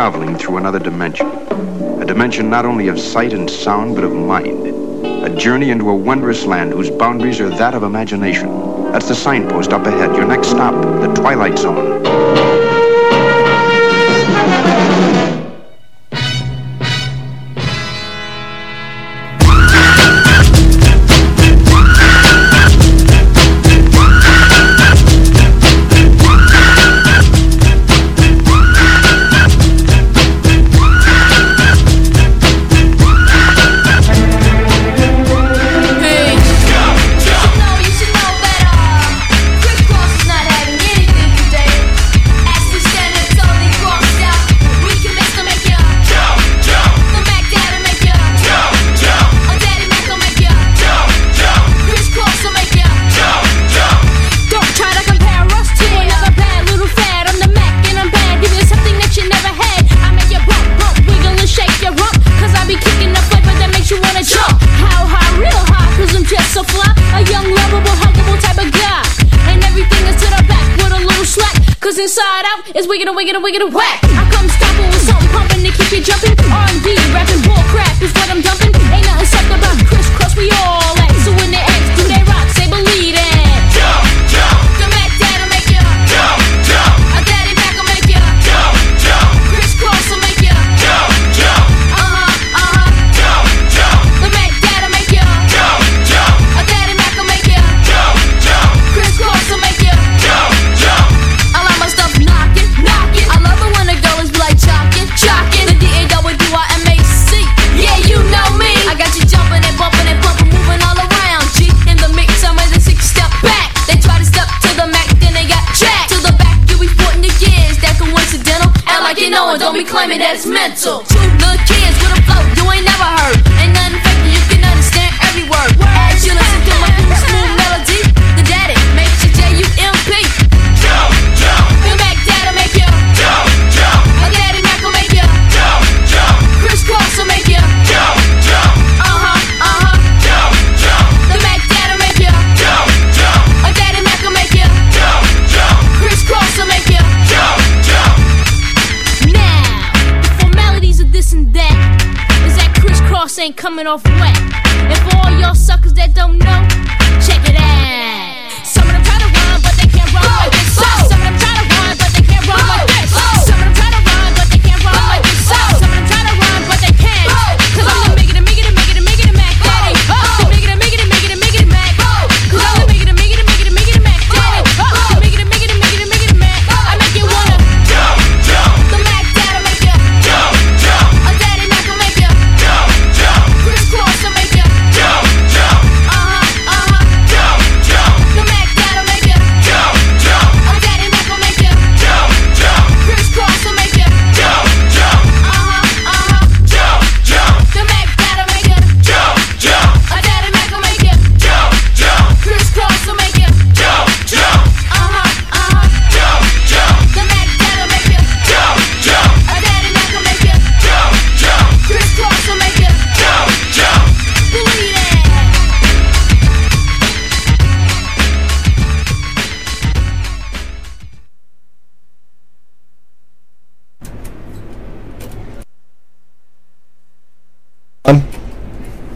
traveling through another dimension. A dimension not only of sight and sound, but of mind. A journey into a wondrous land whose boundaries are that of imagination. That's the signpost up ahead. Your next stop, the Twilight Zone.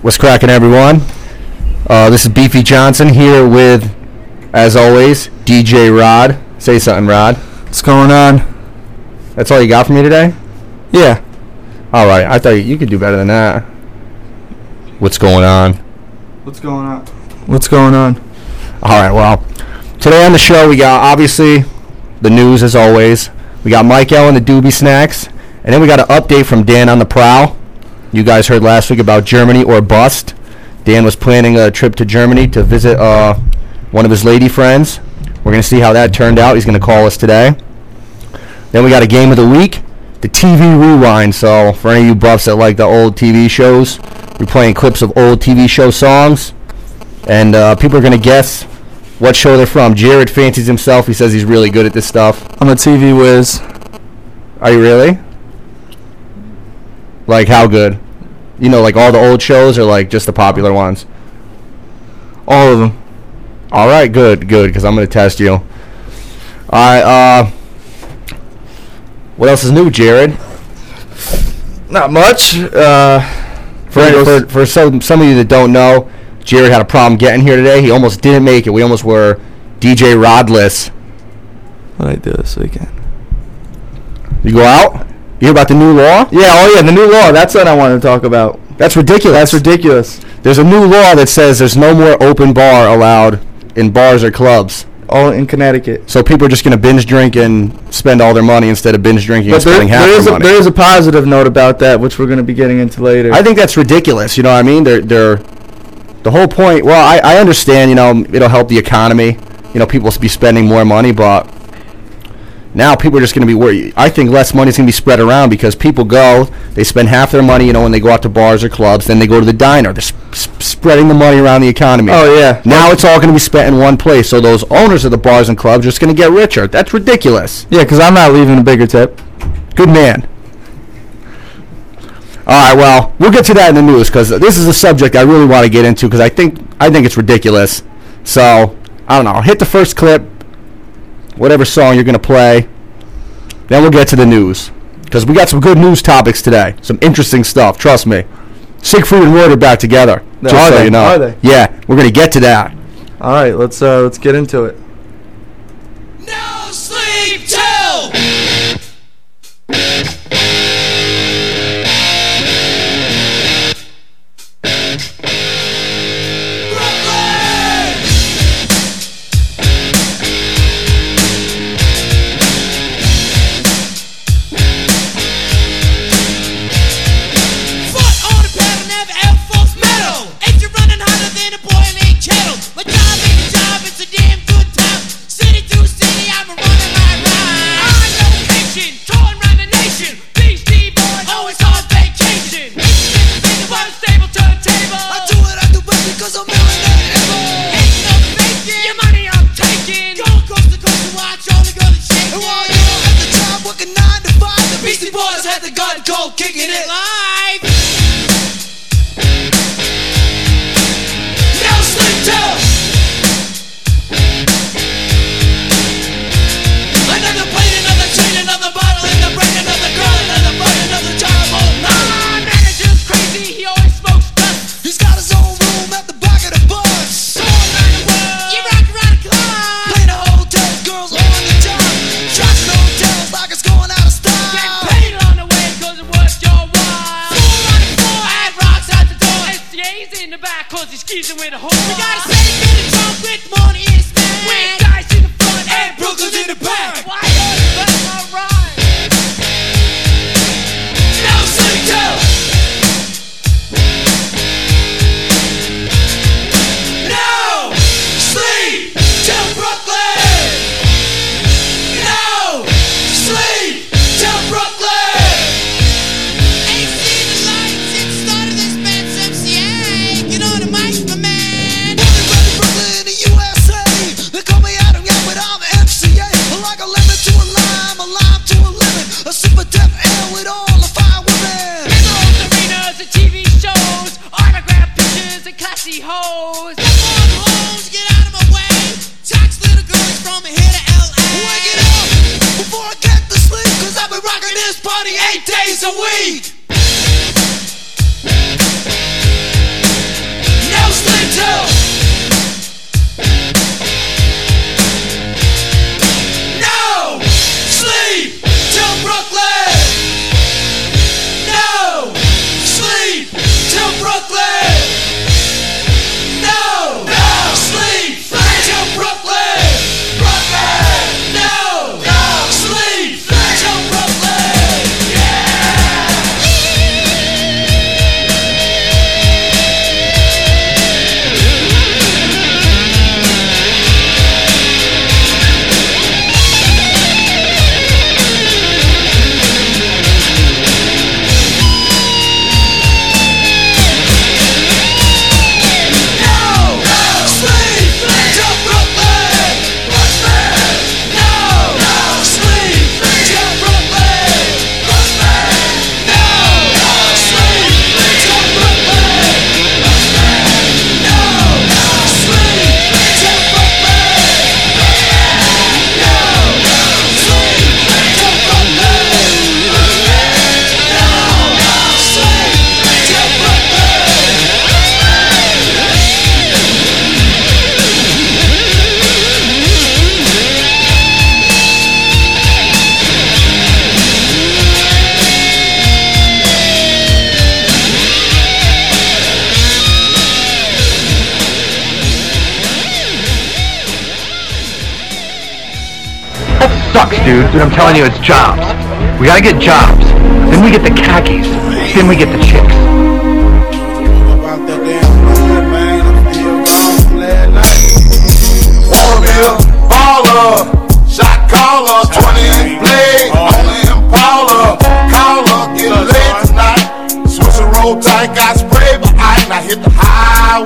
What's cracking, everyone? Uh, this is Beefy Johnson here with, as always, DJ Rod. Say something, Rod. What's going on? That's all you got for me today? Yeah. All right. I thought you could do better than that. What's going on? What's going on? What's going on? All right. Well, today on the show we got obviously the news as always. We got Mike Ellen the Doobie Snacks, and then we got an update from Dan on the Prowl. You guys heard last week about Germany or bust. Dan was planning a trip to Germany to visit uh, one of his lady friends. We're going to see how that turned out. He's going to call us today. Then we got a game of the week, the TV rewind. So for any of you buffs that like the old TV shows, we're playing clips of old TV show songs, and uh, people are going to guess what show they're from. Jared fancies himself. He says he's really good at this stuff. I'm a TV whiz. Are you really? Like how good? you know, like all the old shows or like just the popular ones? All of them. All right, good, good, because I'm gonna test you. All right. Uh, what else is new, Jared? Not much. Uh, for, for, for some some of you that don't know, Jared had a problem getting here today. He almost didn't make it. We almost were DJ Rodless. I do this again. You go out? You hear about the new law? Yeah. Oh yeah, the new law. That's what I wanted to talk about. That's ridiculous. That's ridiculous. There's a new law that says there's no more open bar allowed in bars or clubs. All in Connecticut. So people are just going to binge drink and spend all their money instead of binge drinking and But there, spending half there is their a, money. there is a positive note about that, which we're going to be getting into later. I think that's ridiculous. You know what I mean? They're they're the whole point. Well, I, I understand. You know, it'll help the economy. You know, people will be spending more money, but now people are just going to be worried. I think less money is going to be spread around because people go, they spend half their money. You know, when they go out to bars or clubs, then they go to the diner. They're sp- sp- spreading the money around the economy. Oh, yeah. Now it's all going to be spent in one place. So those owners of the bars and clubs are just going to get richer. That's ridiculous. yeah, because I'm not leaving a bigger tip. Good man. All right, well, we'll get to that in the news because this is a subject I really want to get into because I think I think it's ridiculous. So I don't know. Hit the first clip, whatever song you're gonna play. Then we'll get to the news because we got some good news topics today. Some interesting stuff. Trust me. Siegfried and Roy are back together. Are just so they? you know. Are they? Yeah, we're gonna get to that. All right, let's uh, let's get into it. No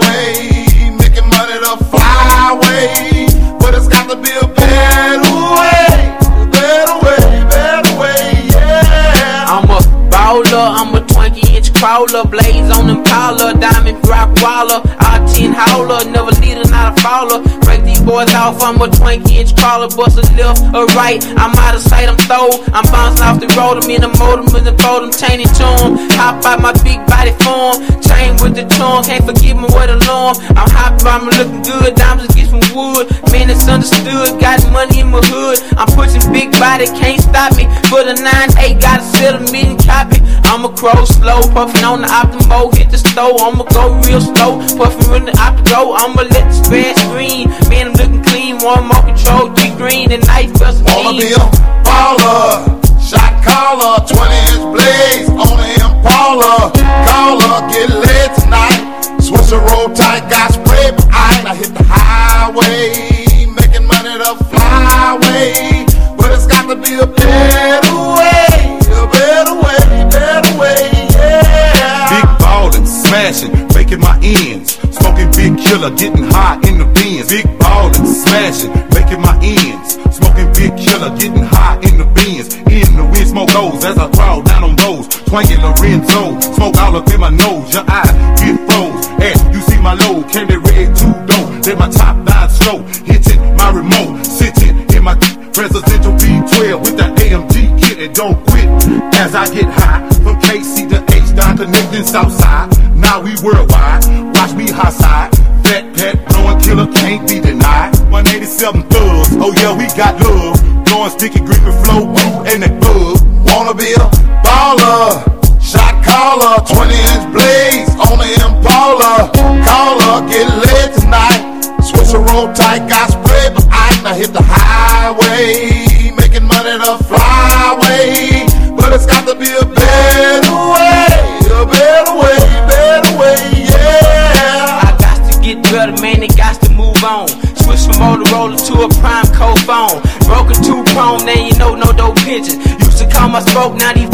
highway, making money the flyway. But it's got to be a better way, better way, better way, yeah. I'm a baller, I'm a 20 inch crawler, blaze on collar, diamond rock waller, R10 howler, never leader, not a faller. Break these boys off, I'm a 20 inch crawler, bust a left or right. I'm out of sight, I'm throw, I'm bouncing off the road, I'm in the motor, with the fold, I'm chaining to 'em. Hop out my big body form, chain with the charm, can't forgive me what alarm. I'm hopping, I'm looking good, diamonds get some wood. Man, it's understood, got money in my hood. I'm pushing big body, can't stop me. For the 9-8, gotta sell a million copy. I'ma crow slow, puffing on the optimo, hit the stove. I'ma go real slow, puffing when the optimo. I'ma let the spread screen. Man, I'm looking clean, one more control, G green, and nice Wanna be a baller, shot caller, 20 inch blades on the Impala. Caller, get laid tonight. Switch a roll tight, got spray behind. I hit the highway, making money the flyway. But it's got to be a better way, a better way, better way, yeah. Big ballin', smashing, making my ends. Smoking big killer, getting high in the bins. Big ballin', smashing, making my ends. Smoking big killer, getting high smoke those as I crawl down on those. Twanging Lorenzo, smoke all up in my nose. Your eyes get froze. And you see my load, candy red two dope. Let my top nine slow, hitting my remote, sitting in my presidential B12 with the AMG kit and don't quit as I get high from KC to H down connecting Southside. Now we worldwide. Watch me high side. Fat pet, blowing killer can't be denied. 187 thugs, oh yeah, we got love. Blowing sticky grip and flow, blue and that bug. Wanna be a baller, shot caller, 20 inch blades on the Impala. Caller, get laid tonight. Switch a roll tight, got spray behind. I hit the highway, making money the flyway. But it's got to be a better way, a better way, better way, yeah. I got to get better, man, it got to move on. Switch from Motorola to a prime cold phone. Broken two prone, now you know no dope pinches. Used call my smoke, now these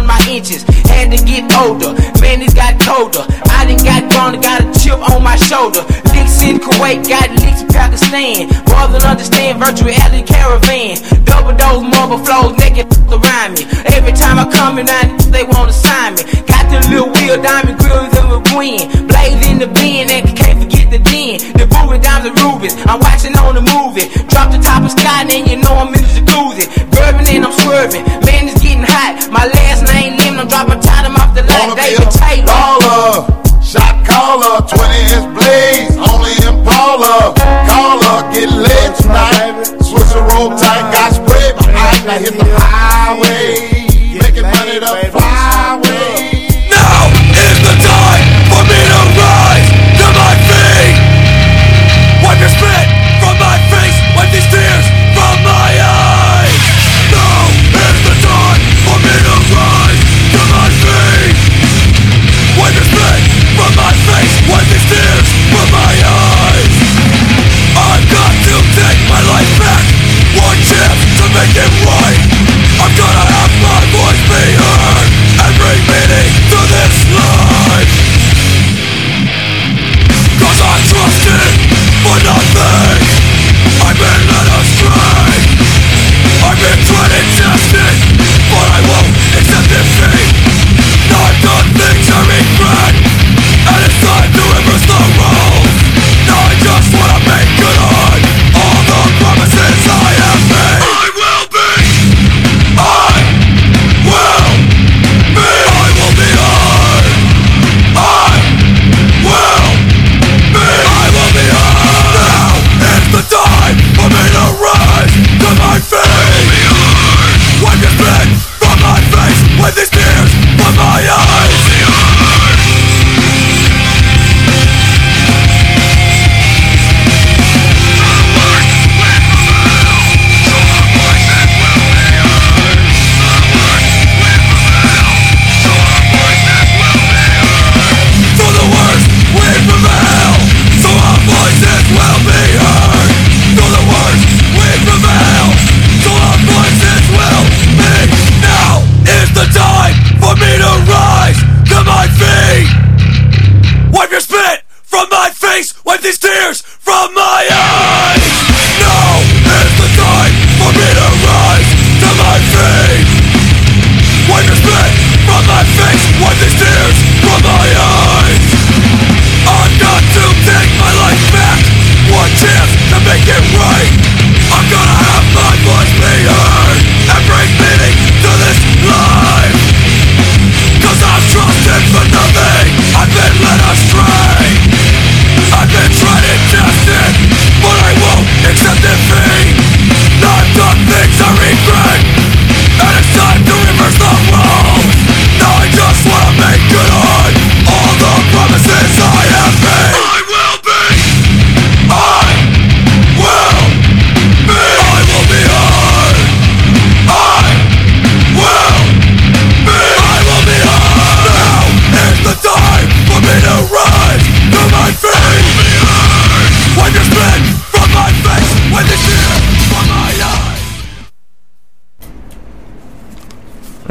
on my inches. Had to get older, man, it's got colder. I done got grown, got a chip on my shoulder. Licks in Kuwait, got licks in Pakistan. Brother understand virtual reality caravan. Double dose, marble flows, naked around me. Every time I come in, I they wanna sign me. Got the little wheel, diamond grills in the Gwen. Blaze in the bin, and can't forget the den. The booby dimes and rubies. I'm watching on the movie. Drop the top of sky, and you know I'm in the jacuzzi. Bourbon and I'm swerving. Man, it's getting hot. My last name Lim, I'm dropping time off the light. Wanna be Taylor. baller, shot caller, 20 inch blades on the Impala. Caller, get laid tonight. Switch a roll tight, got spray behind. I hit the highway, making money the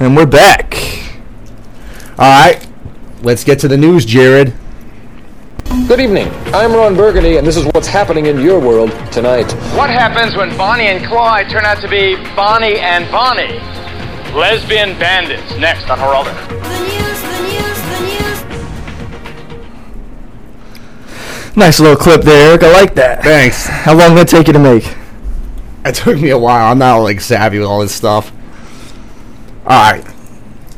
And we're back. All right, let's get to the news, Jared. Good evening. I'm Ron Burgundy, and this is what's happening in your world tonight. What happens when Bonnie and Clyde turn out to be Bonnie and Bonnie? Lesbian bandits. Next on Geraldo. Nice little clip there, Eric. I like that. Thanks. How long did it take you to make? It took me a while. I'm not like savvy with all this stuff. All right.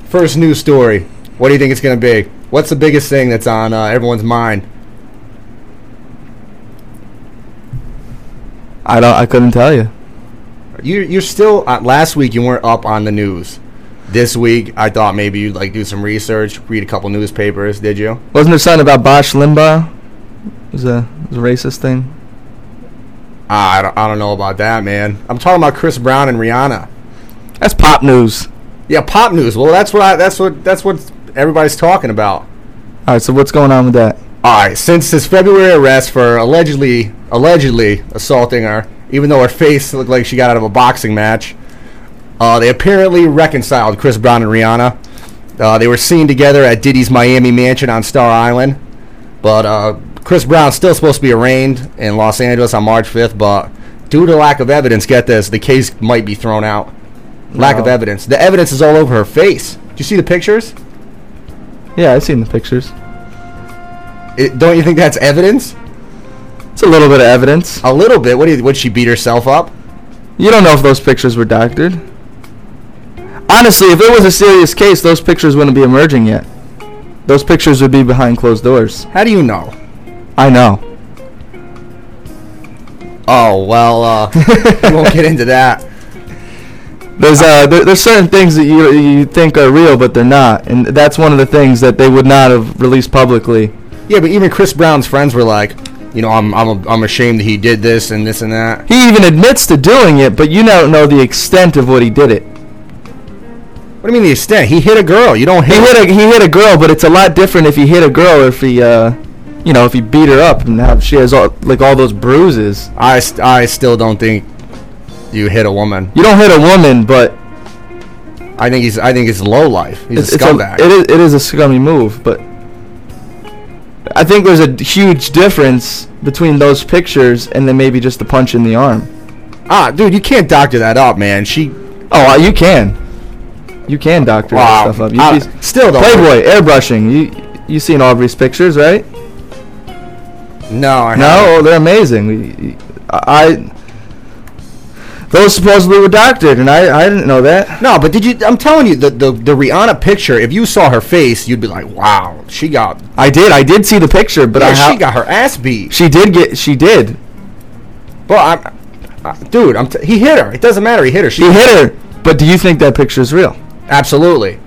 First news story. What do you think it's gonna be? What's the biggest thing that's on uh, everyone's mind? I don't. I couldn't tell you. You you're still uh, last week you weren't up on the news. This week I thought maybe you'd like do some research, read a couple newspapers. Did you? Wasn't there something about Rush Limbaugh? It was a, it was a racist thing. Ah, I don't, I don't know about that, man. I'm talking about Chris Brown and Rihanna. That's pop news. Yeah, pop news. Well, that's what I, that's what that's what everybody's talking about. All right. So what's going on with that? All right, since his February arrest for allegedly allegedly assaulting her, even though her face looked like she got out of a boxing match, uh, they apparently reconciled Chris Brown and Rihanna. Uh, they were seen together at Diddy's Miami mansion on Star Island, but uh, Chris Brown's still supposed to be arraigned in Los Angeles on March 5th. But due to lack of evidence, get this, the case might be thrown out. Lack of evidence. The evidence is all over her face. Do you see the pictures? Yeah, I've seen the pictures. It, don't you think that's evidence? It's a little bit of evidence. A little bit. What do you, would she beat herself up? You don't know if those pictures were doctored. Honestly, if it was a serious case, those pictures wouldn't be emerging yet. Those pictures would be behind closed doors. How do you know? I know. Oh well, uh, we won't get into that. There's uh, there, there's certain things that you you think are real, but they're not, and that's one of the things that they would not have released publicly. Yeah, but even Chris Brown's friends were like, you know, I'm I'm I'm ashamed that he did this and this and that. He even admits to doing it, but you don't know the extent of what he did it. What do you mean the extent? He hit a girl. You don't He hit. hit a he hit a girl, but it's a lot different if he hit a girl or if he uh, you know, if he beat her up and have she has all like all those bruises. I st- I still don't think you hit a woman. You don't hit a woman, but I think he's I think it's low life. He's a it's scumbag. it is it is a scummy move, but I think there's a huge difference between those pictures and then maybe just a punch in the arm. ah, dude, you can't doctor that up, man. She. Oh, uh, you can. You can doctor Wow. that stuff up. You, I- you- still though. Playboy airbrushing. You you seen Aubrey's pictures, right? No, I No, haven't. oh, they're amazing. I those supposedly were doctored, and I I didn't know that. No, but did you? I'm telling you, the, the the Rihanna picture. If you saw her face, you'd be like, wow, she got. I did. I did see the picture, but yeah, I ha- she got her ass beat. she did get she did. Well, I'm, uh, dude, I'm t- he hit her. It doesn't matter. He hit her. She He hit her. But do you think that picture is real? Absolutely.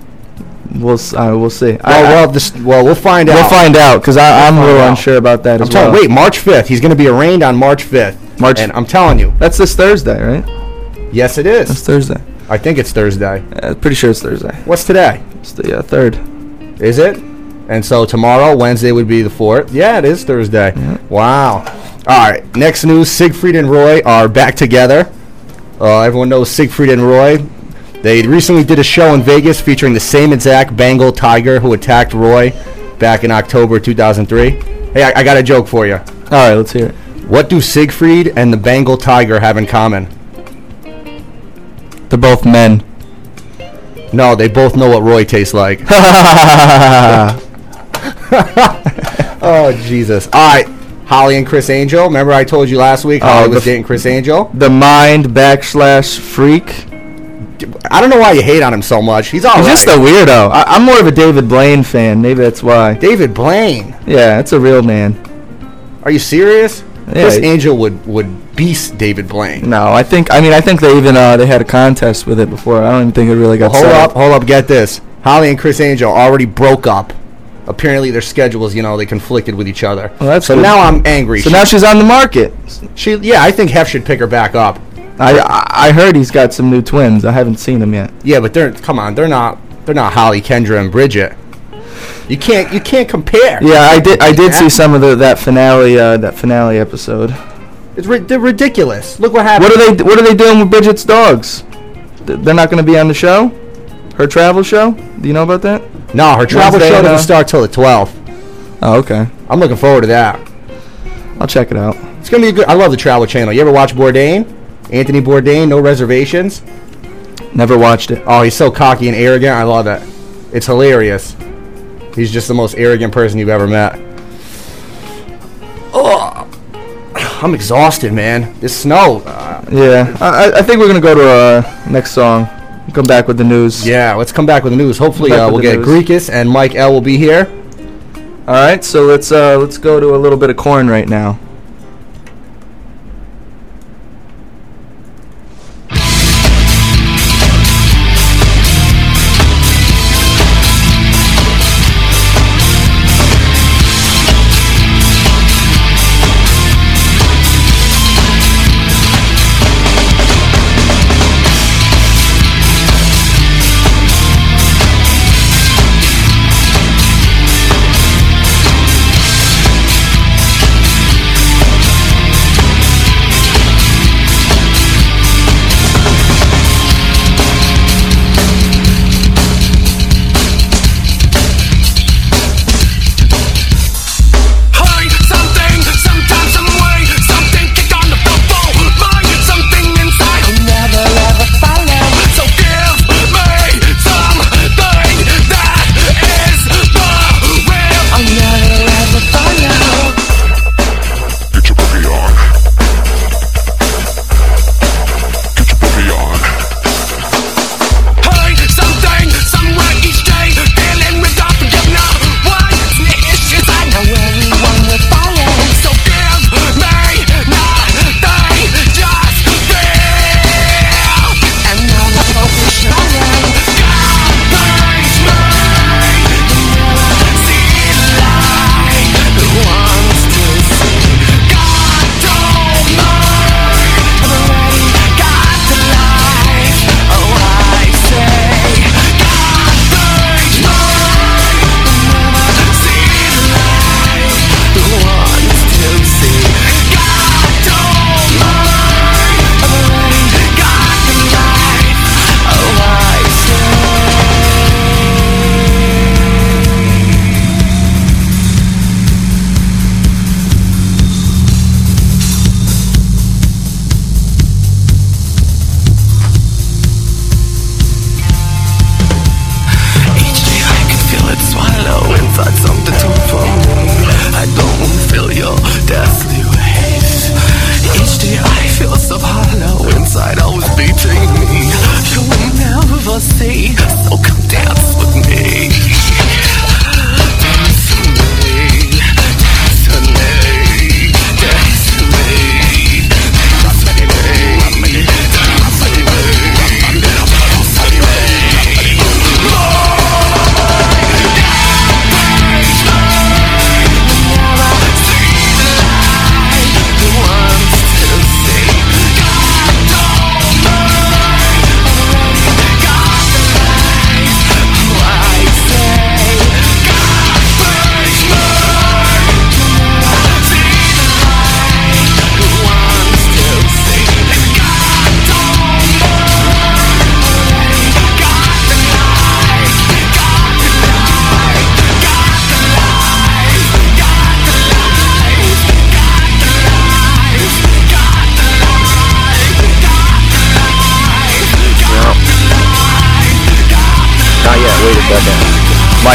We'll uh, we'll see. Well, I- I- well, this, well, we'll find out. We'll find out because I'm a little out. unsure about that I'm as telling. well. Wait, March 5th. He's going to be arraigned on March 5th. March- And I'm telling you, That's this Thursday, right? yes, it That's is. Thursday. I think it's Thursday. Uh, pretty sure it's Thursday. What's today? It's the uh, third. Is it? And so tomorrow, Wednesday, would be the fourth. Yeah, it is Thursday. Wow. All right. Next news: Siegfried and Roy are back together. Uh, everyone knows Siegfried and Roy. They recently did a show in Vegas featuring the same exact Bengal tiger who attacked Roy back in October 2003. Hey, I, I got a joke for you. All right, let's hear it. What do Siegfried and the Bengal tiger have in common? They're both men. No, they both know what Roy tastes like. oh Jesus! All right, Holly and Criss Angel. Remember I told you last week Holly Oh, uh, was dating Criss Angel. The mind backslash freak. I don't know why you hate on him so much. He's all He's right. just a weirdo. I, I'm more of a David Blaine fan. Maybe that's why. David Blaine. Yeah, that's a real man. Are you serious? Criss Angel would would beast David Blaine. No, I think. I mean, I think they even uh, they had a contest with it before. I don't even think it really got. hold set up, hold up, get this. Holly and Criss Angel already broke up. Apparently their schedules, you know, they conflicted with each other. Well, that's so now I'm angry. So She- now she's on the market. she, yeah, I think Hef should pick her back up. I I I heard he's got some new twins. I haven't seen them yet. Yeah, but they're come on, they're not they're not Holly, Kendra, and Bridget. You can't you can't compare. Yeah, I did. I did see some of the that finale. Uh, that finale episode. It's ri- they're ridiculous. Look what happened. What are they? What are they doing with Bridget's dogs? Th- They're not going to be on the show. Her travel show. Do you know about that? No, her travel Wednesday show and, doesn't uh, start till the 12th. Oh, okay. I'm looking forward to that. I'll check it out. It's gonna be a good. I love the Travel Channel. You ever watch Bourdain? Anthony Bourdain, no reservations. Never watched it. Oh, he's so cocky and arrogant. I love it. It's hilarious. He's just the most arrogant person you've ever met. Oh, I'm exhausted, man. This snow. Uh, Yeah, I, I- I think we're gonna go to our next song. Come back with the news. yeah, let's come back with the news. Hopefully, uh, we'll get news. Greekus and Mike L will be here. All right, so let's uh let's go to a little bit of corn right now.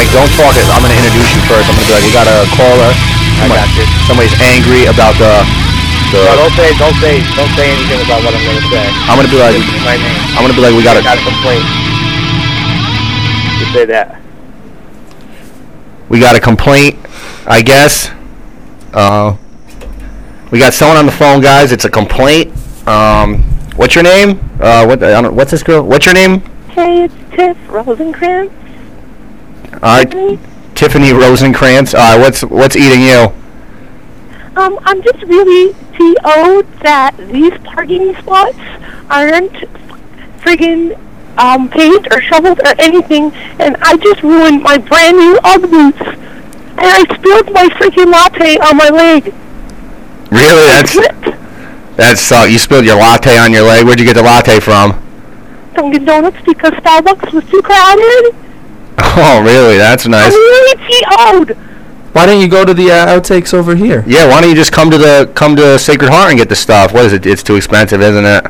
Mike, don't talk. I'm gonna introduce you first. I'm gonna be like, we got a caller. I got you. Somebody's angry about the. the No, don't say, don't say, don't say anything about what I'm gonna say. I'm gonna be like, This is my name. I'm gonna be like, we got I got a a, complaint. You say that. we got a complaint, I guess. Uh, we got someone on the phone, guys. It's a complaint. Um, what's your name? Uh, what? I don't. What's this girl? What's your name? Hey, it's Tiff Rosencrantz. All right, Tiffany Rosenkrantz. All right, what's what's eating you? Um, I'm just really TO'd that these parking spots aren't friggin' um, paved or shoveled or anything, and I just ruined my brand new Ugg boots. And I spilled my freaking latte on my leg. Really? That's that's uh, you spilled your latte on your leg. Where'd you get the latte from? Dunkin' Donuts because Starbucks was too crowded. Oh, really? That's I'm nice. really TO'd. Why don't you go to the uh, outtakes over here? Yeah, why don't you just come to the come to Sacred Heart and get the stuff? What is it? It's too expensive, isn't it?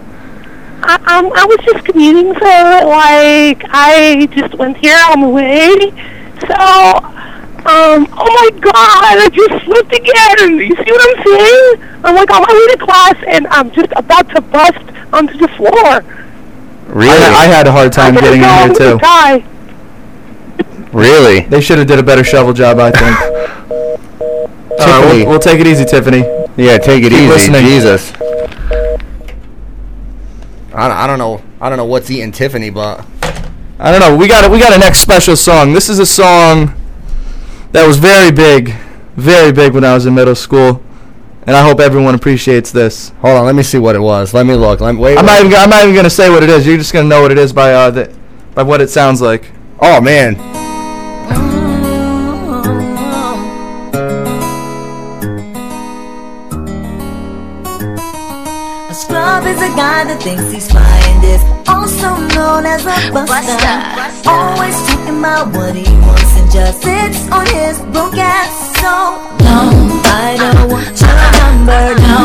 I, um, I was just commuting, so like I just went here on the way. So, um, oh my god, I just slipped again. You see what I'm saying? I'm like on my way to class, and I'm just about to bust onto the floor. Really? I, I had a hard time I'm getting in gonna here go too. with a guy. Really? They should have did a better shovel job, I think. All right, Tiffany. we'll, we'll take it easy, Tiffany. Yeah, take it Keep easy. listening. Jesus. I don't, I don't know. I don't know what's eating Tiffany, but I don't know. We got a, we got a next special song. This is a song that was very big, very big when I was in middle school, and I hope everyone appreciates this. hold on. Let me see what it was. Let me look. Let me wait. I'm wait. not even gonna- I'm not even gonna say what it is. You're just gonna know what it is by uh the, by what it sounds like. Oh man. A thinks he's fine, is also known as a buster. Always talking about what he wants and just sits on his broke ass. So, no, I don't want your number, no.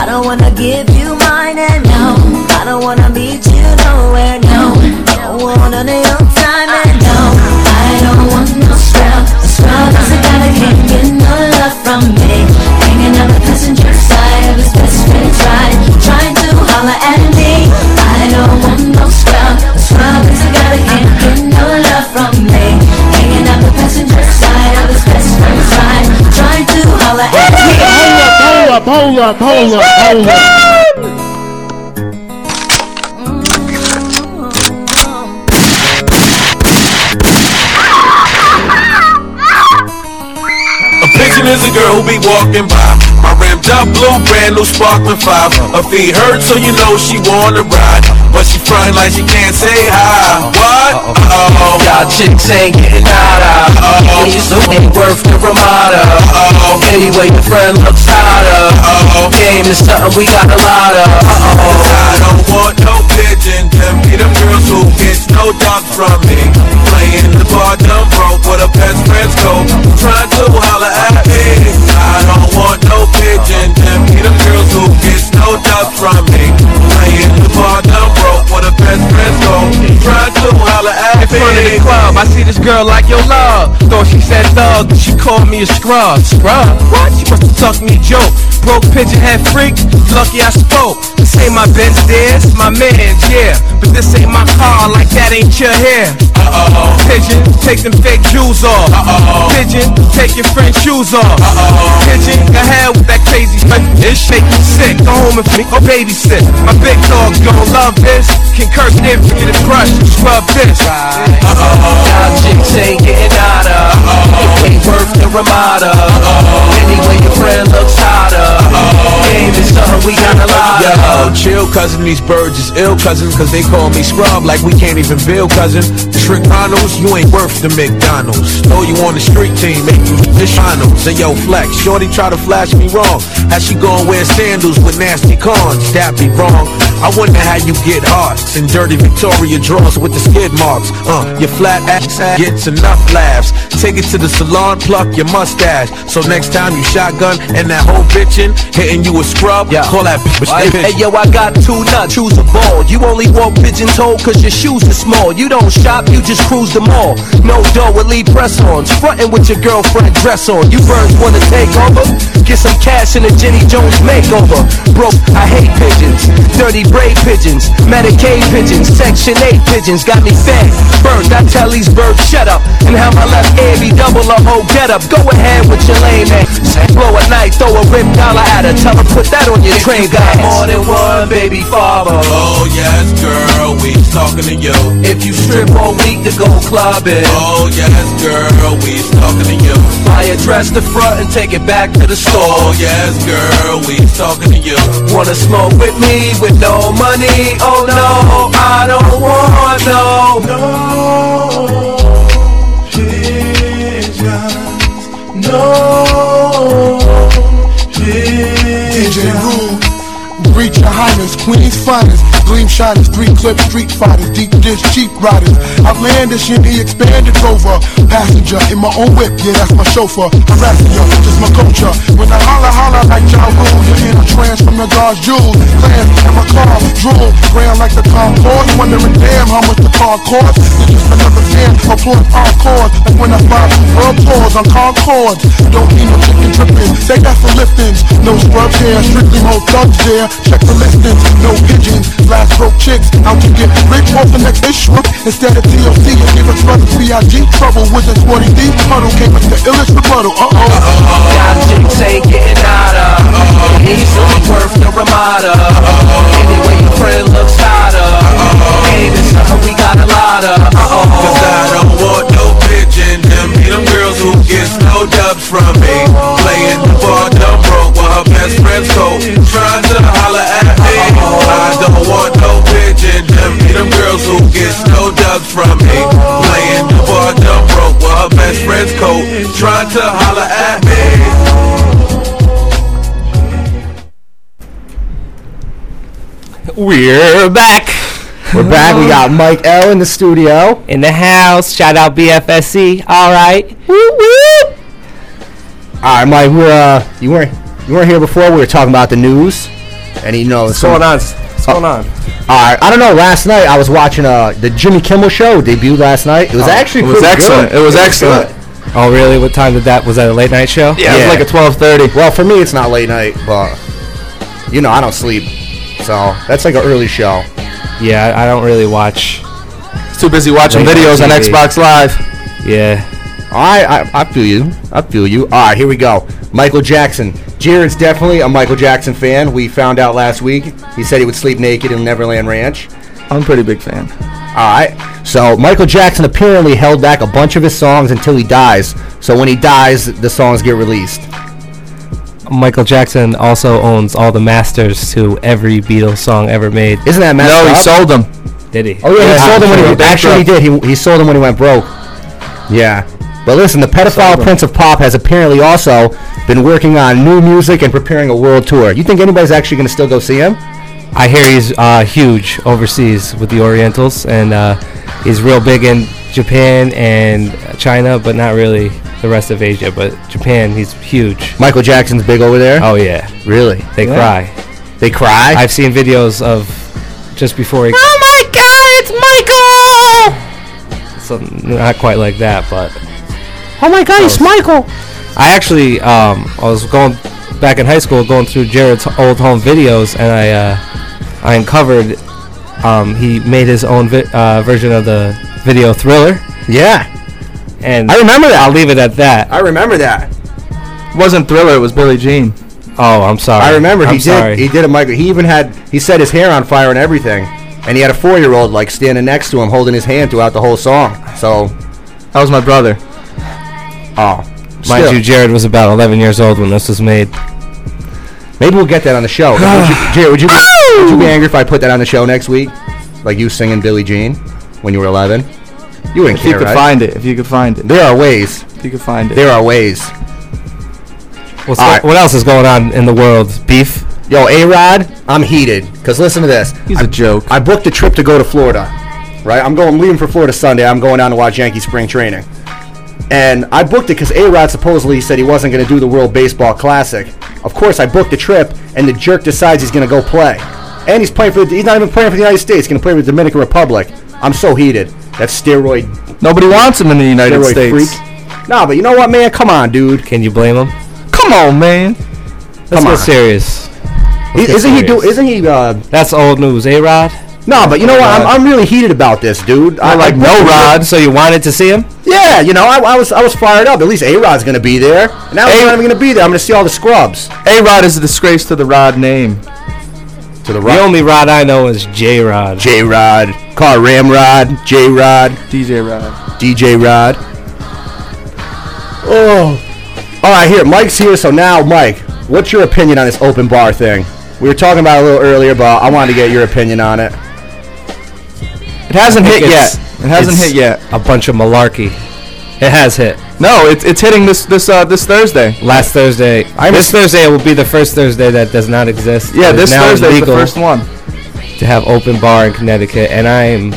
I don't wanna give you mine, and no, I don't wanna meet you nowhere, no. I don't want none of your time, and no, I don't want no scrub. A scrub is a guy that can't get no love from me. No scrub. A scrub is a guy get no love from me. Hanging on the passenger side of his best friend's ride, trying to holler at me. Hold up, hold up, hold up, hold up. A pigeon is a girl who be walking by. My rammed up blue brand new sparkling five. Her feet hurt, so you know she wanna ride. But she frontin' like she can't say hi. What? Uh-oh. Y'all chicks ain't getting out of Uh-oh. You so ain't worth the Ramada Uh-oh. Anyway, your friend looks hotter Uh-oh. Game is something we got a lot of Uh-oh. I don't want no pigeon. Them be them girls who gets no ducks from me. Playing the bar dumb broke with her best friend's coat. Trying to holler at me. I don't want no pigeon. Them be them girls who gets no ducks from me. Playing the bar dumb broke best friend's coat. Trying to holler at In front of the club, I see this girl like your love. Thought she said thug, she called me a scrub. Scrub? What? She must have tucked me a joke. Broke pigeon head freak, lucky I spoke. This ain't my Benz, this my man's, yeah. But this ain't my car, like that ain't your hair. Uh-oh. Pigeon, take them fake jewels off. Uh-oh. Pigeon, take your friend's shoes off. Uh-oh. Pigeon, go ahead with that crazy. This make me sick. Go home and me or babysit. My big dog gon' love this. Can for you to crush. Scrub this. Y'all chicks ain't getting out of. It ain't worth the Ramada. Anyway, your friend looks hotter. Yo, chill, cousin. These birds is ill, cousin. Cause they call me scrub like we can't even build, cousin. Trick Ronalds, you ain't worth the McDonald's. Throw you on the street team, make you the finals. And yo, flex, shorty try to flash me wrong. How she gon' wear sandals with nasty cons? That be wrong. I wonder how you get hearts and dirty Victoria draws with the skid marks. Uh, your flat ass gets enough laughs. Take it to the salon, pluck your mustache. So next time you shotgun and that whole bitchin' hitting you a scrub, yeah. call that bitch. Hey, hey, yo, I got two nuts, choose a ball. You only walk pigeon toed cause your shoes are small. You don't shop, you just cruise the mall. No dough with lead press ons. Frontin' with your girlfriend dress on. You birds wanna take over? Get some cash in a Jenny Jones makeover. Broke, I hate pigeons. Dirty braid pigeons. Medicaid pigeons. Section 8 pigeons. Got me fed. Burnt, I tell these birds shut up. And have my left ear be double a whole get up. Go ahead with your lame ass. Blow a night, throw a rip dollar at her. Tell her put that on your train got more than one baby father. Oh yes, girl, we talking to you. If you strip all week to go clubbing. Oh yes, girl, we talking to you. Buy a dress the front and take it back to the store. Oh yes, girl, we talking to you. Wanna smoke with me with no money? Oh no, I don't want no. DJ Your Queen's finest, gleam shiners, three clips, street fighters, deep dish, cheap riders, outlandish in the expanded rover, passenger in my own whip, yeah that's my chauffeur, harassing you, just my culture. When I holla holla like y'all rule, you're in a trance from the God's jewels, clans and my car drool, ground like the Concorde, wondering damn how much the car costs. It's just another fan, applaud encore, like when I find world tours on Concords. Don't need no chicken dripping, say that for liftings, no scrubs here, strictly more thugs there. Check the listings, no pigeons, last broke chicks, out to get rich off the next issue. Instead of TLC, you give us brothers B.I.G. Trouble with a 40 D. Huddle came with the illest rebuttal. Uh oh. Got chicks ain't getting out of. He's only worth the Ramada. Anyway, your friend looks hotter. Ain't it something we got a lot of? Cause I don't want no pigeon. Them them girls who gets no dubs from me. Playing the bar dumb broke while her best friend's cold. We're back. We're back. We got Mike L in the studio. In the house. Shout out BFSC. All right. Woo woo. All right, Mike. We're uh, you weren't you weren't here before. We were talking about the news, and you know What's going on? What's going on? All right, I don't know. Last night I was watching uh the Jimmy Kimmel show debuted last night. It was Oh, actually it was pretty excellent. good. It was excellent. good. Oh, really? What time did that? Was that a late night show? Yeah, it was like a twelve thirty. Well, for me it's not late night, but you know I don't sleep, so that's like an early show. Yeah, I I don't really watch. Too busy watching Late videos on TV. Xbox Live. Yeah. I, I I feel you. I feel you. All right, here we go. Michael Jackson. Jared's definitely a Michael Jackson fan. We found out last week. He said he would sleep naked in Neverland Ranch. I'm a pretty big fan. All right. So Michael Jackson apparently held back a bunch of his songs until he dies. So when he dies, the songs get released. Michael Jackson also owns all the masters to every Beatles song ever made. Isn't that messed No, he up? sold them. Did he? Oh yeah, he sold them when he bankrupt. actually he did. He, he sold them when he went broke. Yeah. But listen, the pedophile. Prince of Pop has apparently also been working on new music and preparing a world tour. You think anybody's actually going to still go see him? I hear he's uh, huge overseas with the Orientals, and uh, he's real big in Japan and China, but not really the rest of Asia. But Japan, he's huge. Michael Jackson's big over there. Oh yeah, Really? they Yeah. cry. They cry. I've seen videos of just before he. oh my God! It's Michael! So not quite like that, but Oh my God! It's Michael! I actually um, I was going back in high school going through Jared's old home videos, and I uh, I uncovered um, he made his own vi- uh, version of the video Thriller, Yeah, and I remember that. I'll leave it at that. I remember that. It wasn't Thriller. It was Billie Jean. Oh, I'm sorry. I remember I'm he sorry. did. He did a Michael. He even had. He set his hair on fire and everything, and he had a four-year-old like standing next to him, holding his hand throughout the whole song. So, That was my brother. oh, Mind still, you, Jared was about 11 years old when this was made. maybe we'll get that on the show. would you, Jared, would you, be, would you be angry if I put that on the show next week, like you singing Billie Jean when you were 11? You wouldn't If you could right? find it. If you could find it. There are ways. If you could find it. There are ways. What's All go- right. What else is going on in the world? Beef? Yo, A Rod, I'm heated. Cause listen to this. He's a joke. I booked a trip to go to Florida. Right? I'm going. I'm leaving for Florida Sunday. I'm going down to watch Yankee spring training. And I booked it because A Rod supposedly said he wasn't going to do the World Baseball Classic. Of course, I booked the trip, and the jerk decides he's going to go play. And he's playing for. The, he's not even playing for the United States. He's going to play for the Dominican Republic. I'm so heated. That steroid. Nobody wants him in the United steroid States. Freak. Nah, but you know what, man? Come on, dude. Can you blame him? Come on, man. Let's Come get on. serious. He- isn't he do? Isn't he? Uh, That's old news, A Rod. no, but you know what? I'm, I'm really heated about this, dude. I like no Rod, so you wanted to see him? Yeah, you know, I, I was I was fired up. At least A Rod's gonna be there. And now he's not even gonna be there. I'm gonna see all the scrubs. A Rod is a disgrace to the Rod name. To the The only Rod I know is J Rod. J Rod, Car Ramrod, J Rod, DJ Rod. DJ Rod. Oh. All right, here, Mike's here. So now, Mike, what's your opinion on this open bar thing? We were talking about it a little earlier, but I wanted to get your opinion on it. It hasn't hit yet. It hasn't it's hit yet. A bunch of malarkey. It has hit. No, it's it's hitting this this uh this Thursday. Last Thursday. I'm this s- Thursday will be the first Thursday that does not exist. Yeah, It is this now Thursday is the first one. to have open bar in Connecticut, and I'm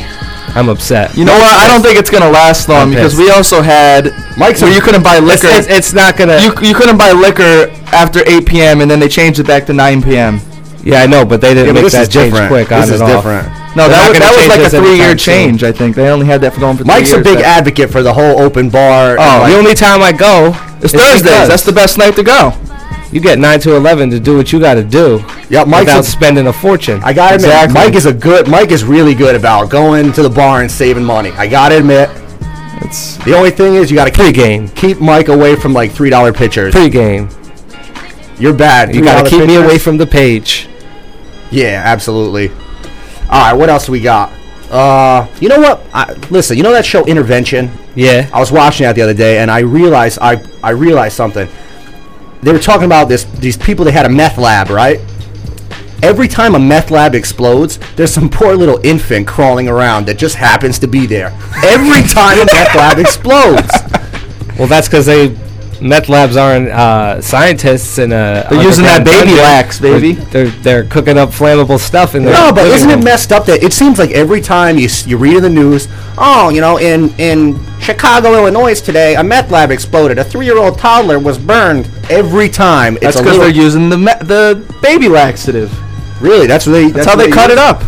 I'm upset. You know what? I don't think it's gonna last long I'm because pissed. we also had Mike's where you couldn't buy liquor. it's, it's not gonna. you you couldn't buy liquor after 8 p.m. and then they changed it back to 9 p.m. yeah, I know, but they didn't Yeah, but make that that is change different. quick This on is and off. No, that was, that was like a three-year soon. change. I think they only had that for going for. Mike's a big advocate for the whole open bar. Oh, like- The only time I go is Thursdays. because That's the best night to go. You get nine to eleven to do what you got to do. Yeah, Mike's without a- spending a fortune. I gotta admit, Mike is a good. Mike is really good about going to the bar and saving money. I gotta admit. It's The only thing is you gotta keep, Pre-game. keep Mike away from like three dollar pitchers. Pre-game. You're bad. You got to $3 keep me away from the page. Yeah, absolutely. All right, what else we got? Uh, you know what? I, listen, you know that show Intervention? Yeah. I was watching that the other day, and I realized I I realized something. They were talking about this these people. They had a meth lab, right? Every time a meth lab explodes, there's some poor little infant crawling around that just happens to be there. Every time a meth lab explodes. Well, that's because they meth labs aren't uh, scientists and uh, They're using that baby dungeon. wax, baby. They're, they're they're cooking up flammable stuff in there. No, but isn't it messed up that it seems like every time you s- you read in the news, oh, you know, in in Chicago, Illinois today, a meth lab exploded. A three-year-old toddler was burned. Every time, That's it's a because they're using the me- the baby laxative. really that's what they That's, how they cut it up.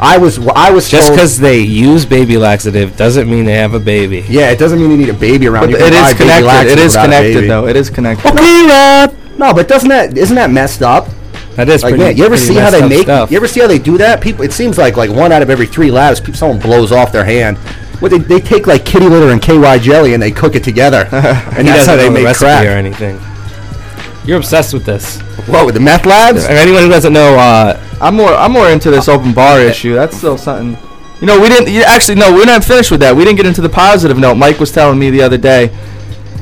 I was I was Just because they use baby laxative doesn't mean they have a baby. yeah, it doesn't mean you need a baby around. But You it buy connected. It is connected though. It is connected. Okay, Rob. No, but doesn't that isn't that messed up? That is Like, pretty. man, you ever see how they make? stuff. You ever see how they do that? People, it seems like like one out of every three labs, people, someone blows off their hand. What they, they take like kitty litter and KY jelly and they cook it together, and that's how they the make crack. or anything. You're obsessed with this. What with the meth labs? Or anyone who doesn't know, uh, I'm more I'm more into this open bar issue. That's still something. You know, we didn't you, actually no, we're not finished with that. We didn't get into the positive note. Mike was telling me the other day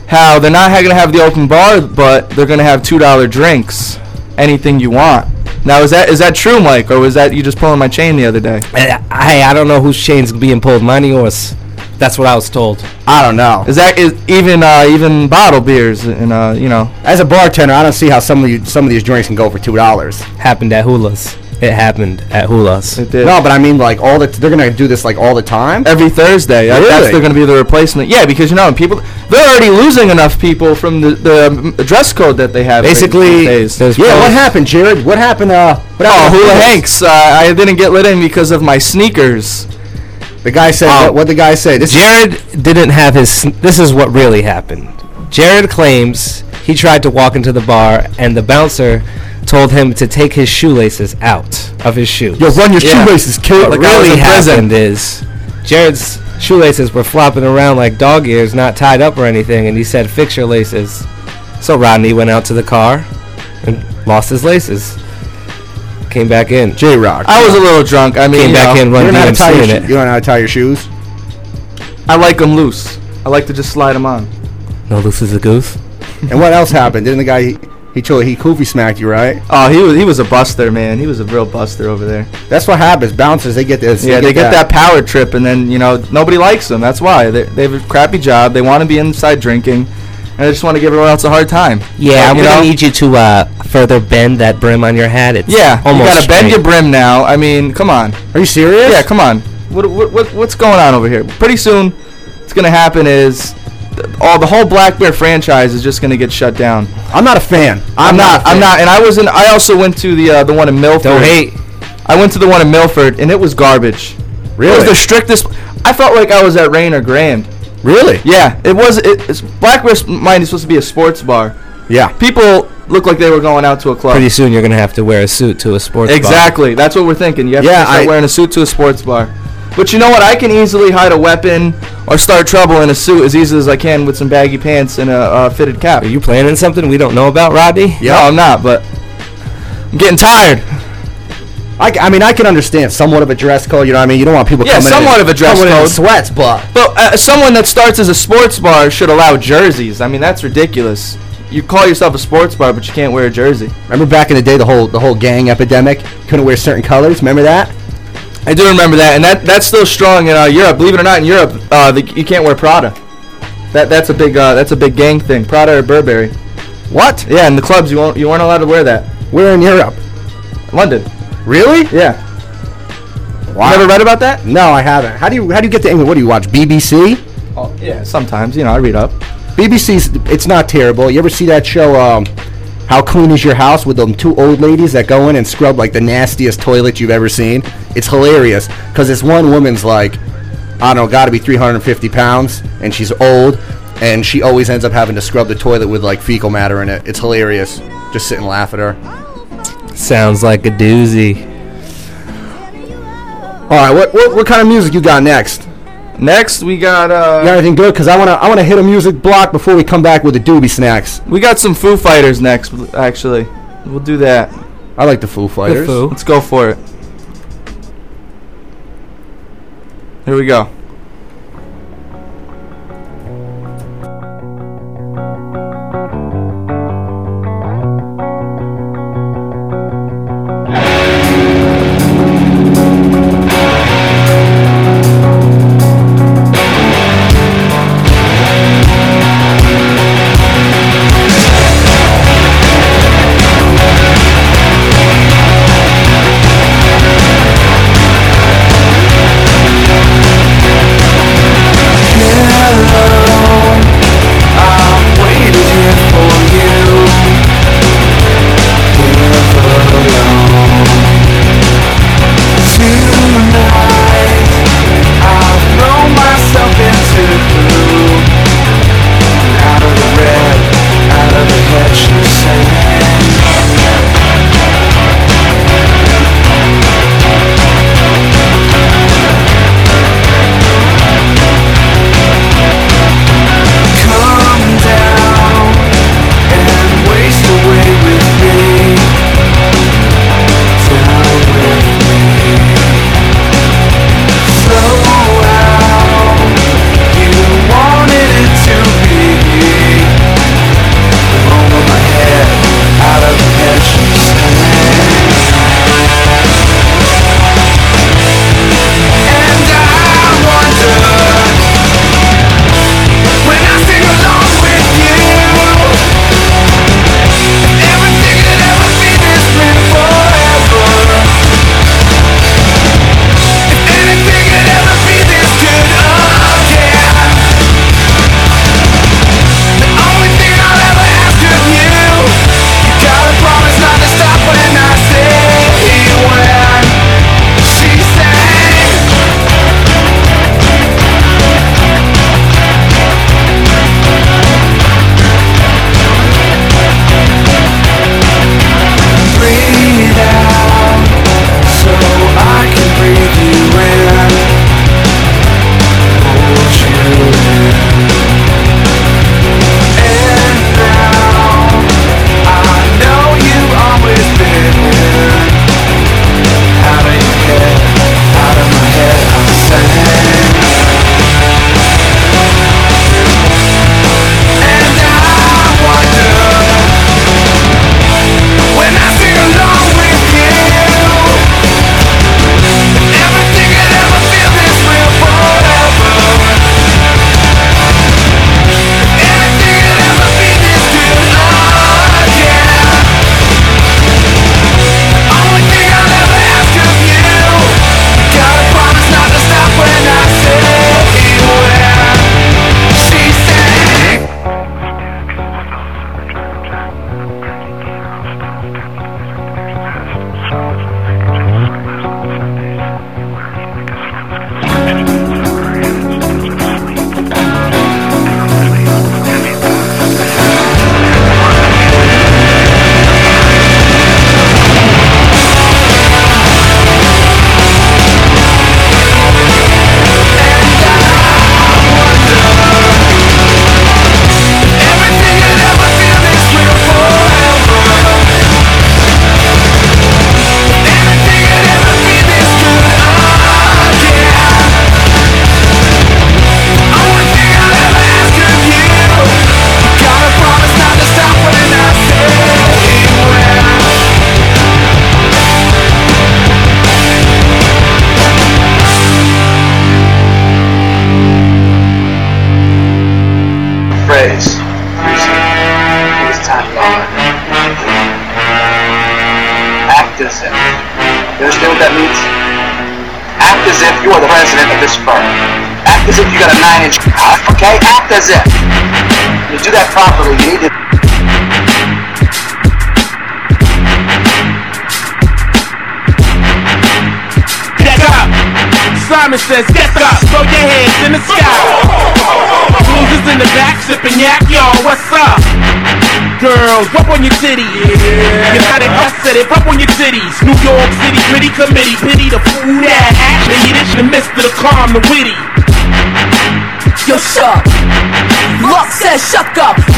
how they're not going to have the open bar, but they're going to have two dollar drinks, anything you want. Now is that is that true, Mike, or was that you just pulling my chain the other day? hey, I don't know whose chain's being pulled. Mine or yours. That's what I was told. I don't know. Is that is even uh, even bottle beers and uh, you know? As a bartender, I don't see how some of you, some of these drinks can go for two dollars. Happened at Hula's. It happened at Hula's. It did. No, but I mean like all the they're gonna do this like all the time. every Thursday. I- That's Really? they're going to be the replacement. Yeah, because you know people they're already losing enough people from the, the um, dress code that they have. Basically, these days. There's Yeah, what happened, Jared? What happened? Uh, what Oh, happened to Hula Hanks! Uh, I didn't get let in because of my sneakers. The guy said. Oh. what, what the guy say? This Jared didn't have his. This is what really happened. Jared claims he tried to walk into the bar and the bouncer told him to take his shoelaces out of his shoes. Yo, run your Yeah. shoelaces, kid. What Like really happened is Jared's shoelaces were flopping around like dog ears, not tied up or anything, and he said, "Fix your laces." So Rodney went out to the car and lost his laces. Came back in. J Rock. I was a little drunk. I mean, Came you back know, in, You run don't know how to tie your DMC in sho- it. You don't know how to tie your shoes. I like them loose. I like to just slide them on. No, this is a goose. And what else happened? Didn't the guy he, he told he koofy smacked you right? Oh, he was he was a buster, man. He was a real buster over there. That's what happens. Bouncers they get this. Yeah, they get that power trip, and then you know nobody likes them. That's why they they have a crappy job. They want to be inside drinking, and I just want to give everyone else a hard time. Yeah, I'm you gonna know? need you to uh, further bend that brim on your hat. It's Yeah, almost you gotta bend your brim now. I mean, come on. Are you serious? Yeah, come on. What, what, what what's going on over here? Pretty soon, what's gonna happen is all the whole Black Bear franchise is just gonna get shut down. I'm not a fan. I'm, not. I'm not. And I was in. I also went to the uh, the one in Milford. Don't hate. I went to the one in Milford, and it was garbage. It Really? was the strictest. I felt like I was at Rain or Grand. Really? Yeah, it was. It, it's, Black Bear's Mind is supposed to be a sports bar. Yeah. People look like they were going out to a club. Pretty soon you're gonna have to wear a suit to a sports bar. Exactly. That's what we're thinking. You have Yeah, to start I- wearing a suit to a sports bar. But you know what? I can easily hide a weapon or start trouble in a suit as easy as I can with some baggy pants and a uh, fitted cap. Are you planning something we don't know about, Rodney? No, I'm not. But I'm getting tired. I, I mean, I can understand somewhat of a dress code. You know what I mean? You don't want people Yeah, coming in somewhat in- of a dress coming in in code. sweats, but But uh, someone that starts as a sports bar should allow jerseys. I mean, that's ridiculous. You call yourself a sports bar, but you can't wear a jersey. remember back in the day, the whole the whole gang epidemic. Couldn't wear certain colors. Remember that? I do remember that, and that that's still strong in uh, Europe. Believe it or not, in Europe, uh, the, you can't wear Prada. That that's a big uh, that's a big gang thing. Prada or Burberry. What? Yeah, in the clubs you won't you weren't allowed to wear that. Where in Europe? London. Really? Yeah. Wow. You never read about that? No, I haven't. How do you how do you get to England? What do you watch? BBC? Oh yeah, sometimes you know I read up. BBC's it's not terrible. You ever see that show? Um, How clean is your house with them two old ladies that go in and scrub like the nastiest toilet you've ever seen? It's hilarious because this one woman's like, I don't know, got to be 350 pounds, and she's old, and she always ends up having to scrub the toilet with like fecal matter in it. It's hilarious. Just sit and laugh at her. Sounds like a doozy. All right, what, what what kind of music you got next? Next, we got uh, You got anything good? Cause I wanna I wanna hit a music block before we come back with the doobie snacks. we got some Foo Fighters next. Actually, we'll do that. I like the Foo Fighters. Foo. Let's go for it. Here we go.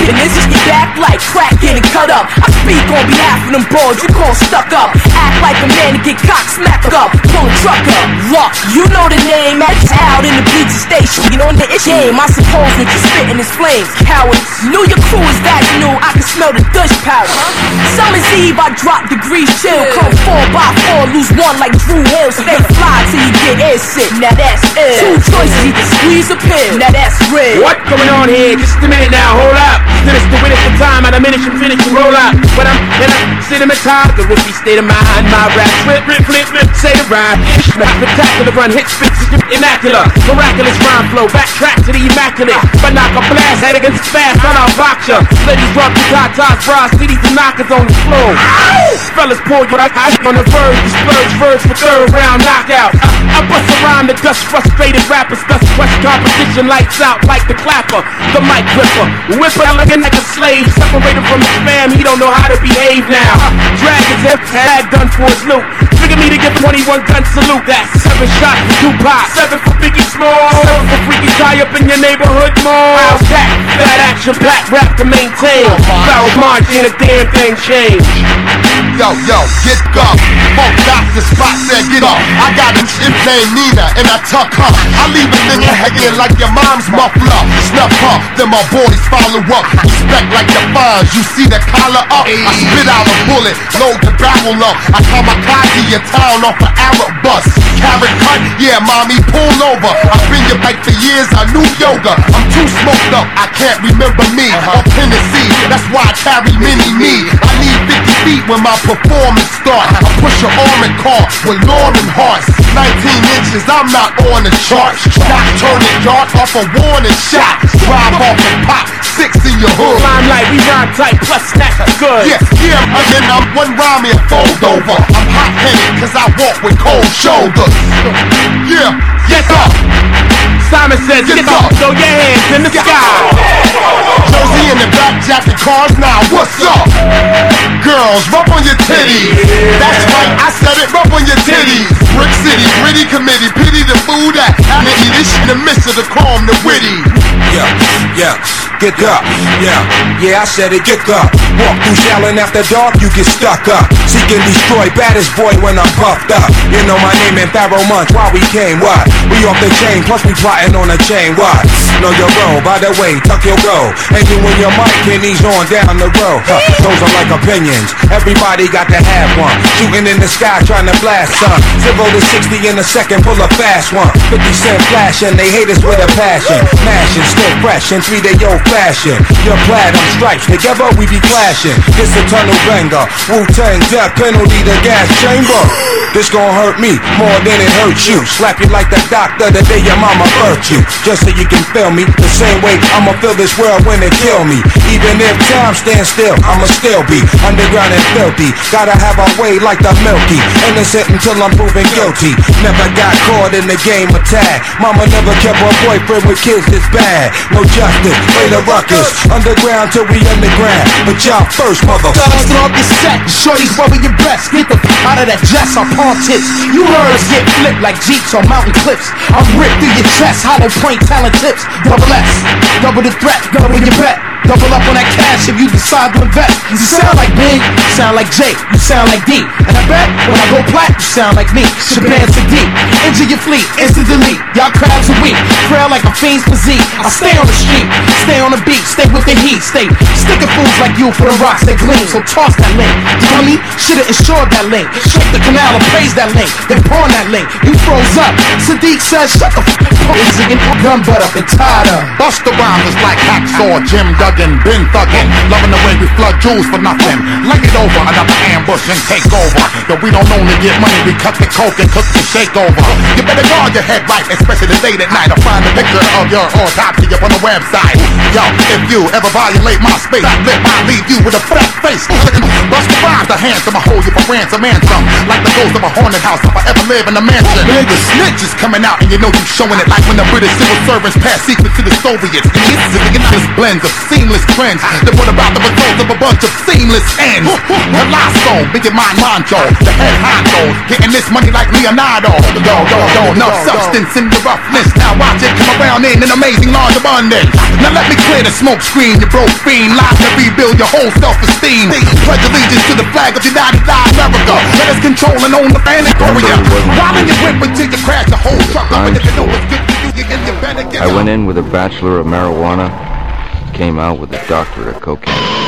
And this is get back like crack getting cut up. I speak on behalf of them boys you call stuck up. Act like a man to get cock smacked up. Pull a truck up. Luck, you know the name That's out in the bleacher station. You know the ish game I suppose that you spitting his flames. Coward, knew your crew was that new I can smell the Dutch powder. Summer's Eve I drop degrees chill. Come four by four, lose one like Drew Hill. Stay fly till you get air sick. Now that's ill Two choices, either squeeze a pill. Now that's real. What going on here? Just a minute now, hold up. Finish the witness the time, I diminish and finish and roll out. When I'm in a cinematograph, the rookie state of mind, my rap flip, flip, flip, flip, say the rhyme. Spectacular run, hit spits, immaculate. Miraculous rhyme flow, backtrack to the immaculate. But knock a blast, head against fast, on our boxer. Ladies rock the tatas, bras, cities and knockers on the floor. Fellas pull you like I on the verge, splurge, verge for third round knockout. I bust around the dust, frustrated rappers, dust, quest competition, lights out like the clapper, the mic gripper. Whipper elegant like a slave, separated from his fam, he don't know how to behave now. Drag his hip, had done for his loot. Figure me to get 21 gun salute. That's seven shots for Tupac, seven for Biggie Small, seven for Freaky Tah up in your neighborhood mall. How's that? That action black rap to maintain. Barrel march ain't a damn thing change. Yo, yo, get up. Funk the spot, said get up. I got a chick named Nina, and I tuck her. I leave a nigga hanging like your mom's muffler. Snuff her, then my boys follow up. Respect like the fines, you see the collar up. I spit out a bullet, load the barrel up. I kamikaze your town off an Arab bus. Carrot cut, yeah, mommy, pull over. I've been your bike for years, I knew yoga. I'm too smoked up, I can't remember me. Uh-huh. Or Tennessee, that's why I carry mini me. I need 50 feet when my performance start. I push an armored car with Lauren hearts. 19 inches, I'm not on the chart. Stop turning dark off a warning shot. Drive off and pop six in your hood. Limelight, we rhyme tight, plus snatch good. Yeah, yeah, and then I'm one rhyme and fold over. I'm hot headed cause I walk with cold shoulders. Yeah, get up. Simon says, get up, throw your hands in the sky. Josie in the back jacket cars now, what's up? Girls, rub on your titties. That's right, I said it, rub on your titties. Brick City, gritty committee, pity the fool that had to eat this in the midst of the calm, the witty. Yeah, yeah, get up, yeah, yeah, I said it, get up. Walk through yelling after dark, you get stuck up. Seek and destroy, baddest boy when I'm puffed up. You know my name in Pharoahe Monch, why we came, what? We off the chain, plus we plotting on a chain, what? Know your role, by the way, tuck your go. And you and your mic and he's on down the road. Huh, those are like opinions, everybody got to have one. Shooting in the sky, trying to blast some. Zero to 60 in a second, pull a fast one. 50 cent flashing, they hate us with a passion. Mashing, still fresh in three day old fashion. Your platinum stripes, together we be clashing. This a tunnel banger, Wu Tang death penalty, the gas chamber. This gon' hurt me more than it hurts you. Slap you like the doctor the day your mama birthed you. Just so you can feel me the same way I'ma feel this world when it kill me. Even if time stands still, I'ma still be underground and filthy. Gotta have a way like the Milky. Innocent until I'm proven guilty. Never got caught in the game of tag. Mama never kept her boyfriend with kids this bad. No justice, play the ruckus. Underground till we underground. But y'all first, motherfucker. Off your set, shorties rubbing your breast. Get the out of that dress on palm tips. You heard us get flipped like jeeps on mountain cliffs. I'm ripped through your chest, hollow point talent tips. Double S, double the threat, double your bet. Double up on that cash if you decide to invest. You sound like Big, you sound like Jake, you sound like D. And I bet when I go plat, you sound like me. To D. Enter your fleet, instant delete. Y'all crowds are weak, frail like a fiend's physique. I stay on the street, stay on the beat, stay with the heat, stay sticking fools like you for the rocks that gleam. So toss that link. Dummy, should've insured that link. Straight the canal and praise that link. Then pawn that link. You froze up. Sadiq says, shut the f pussy and gun butt up and tied up. Busta Rhymes like Hacksaw, Jim Duggan, been thuggin'. Loving the way we flood jewels for nothing. Lay it over, another ambush and take over. Yo, we don't only get money, we cut the coke and cook the shake over. You better guard your head right, especially late at night. I'll find a picture of your autopsy up on the website. Yo, if you ever violate my space, let I leave you with a flat face. Busta Rhymes, the handsome, I hold you for ransom and some. Like the ghost of a haunted house, if I ever live in a mansion. Nigga, snitch is coming out and you know you showing it like when the British civil servants passed secrets to the Soviets. It's this blends of seamless trends that brought about the results of a bunch of seamless ends. Colosso, big in mind Monjo, the head honchos, getting this money like Leonardo. Yo, yo, yo, enough substance in the roughness. Now watch it come around in an amazing large abundance. Now let me clear the smoke screen, you broke fiend, live to rebuild your whole self-esteem. Pledge allegiance to the flag of United States America. Let us control and own the planet Korea. In your whip until you crash the whole truck up, and if you know what's good for you, you get you better get I went in with a bachelor of marijuana, came out with a doctorate of cocaine.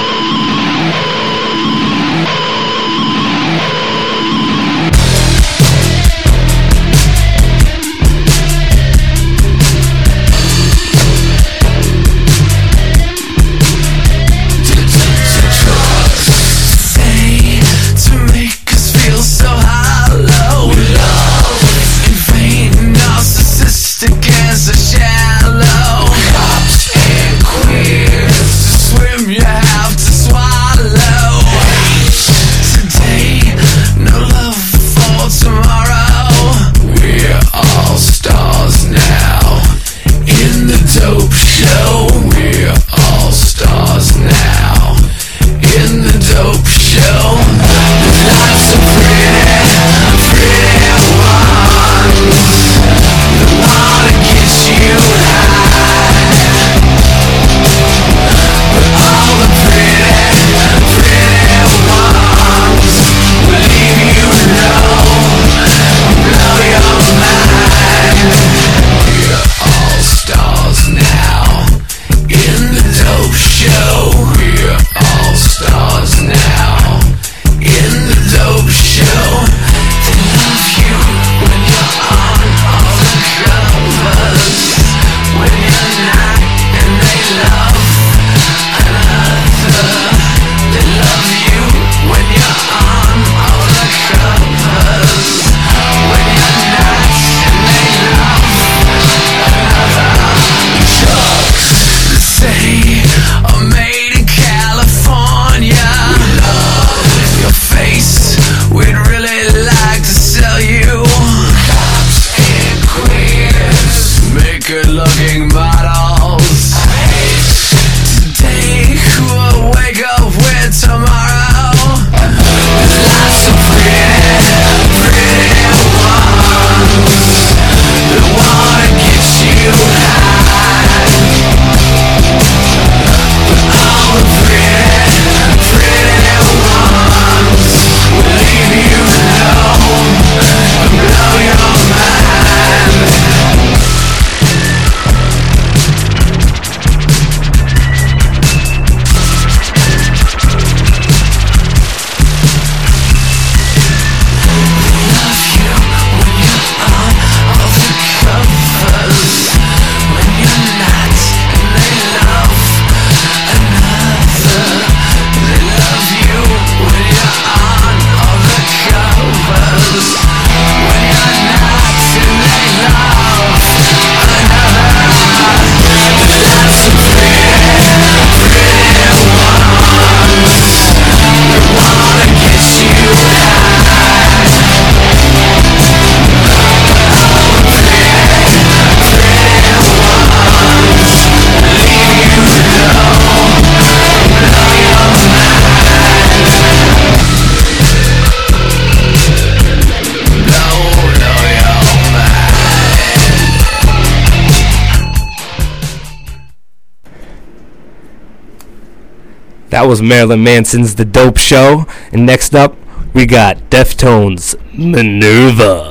That was Marilyn Manson's The Dope Show. And next up, we got Deftones Minerva.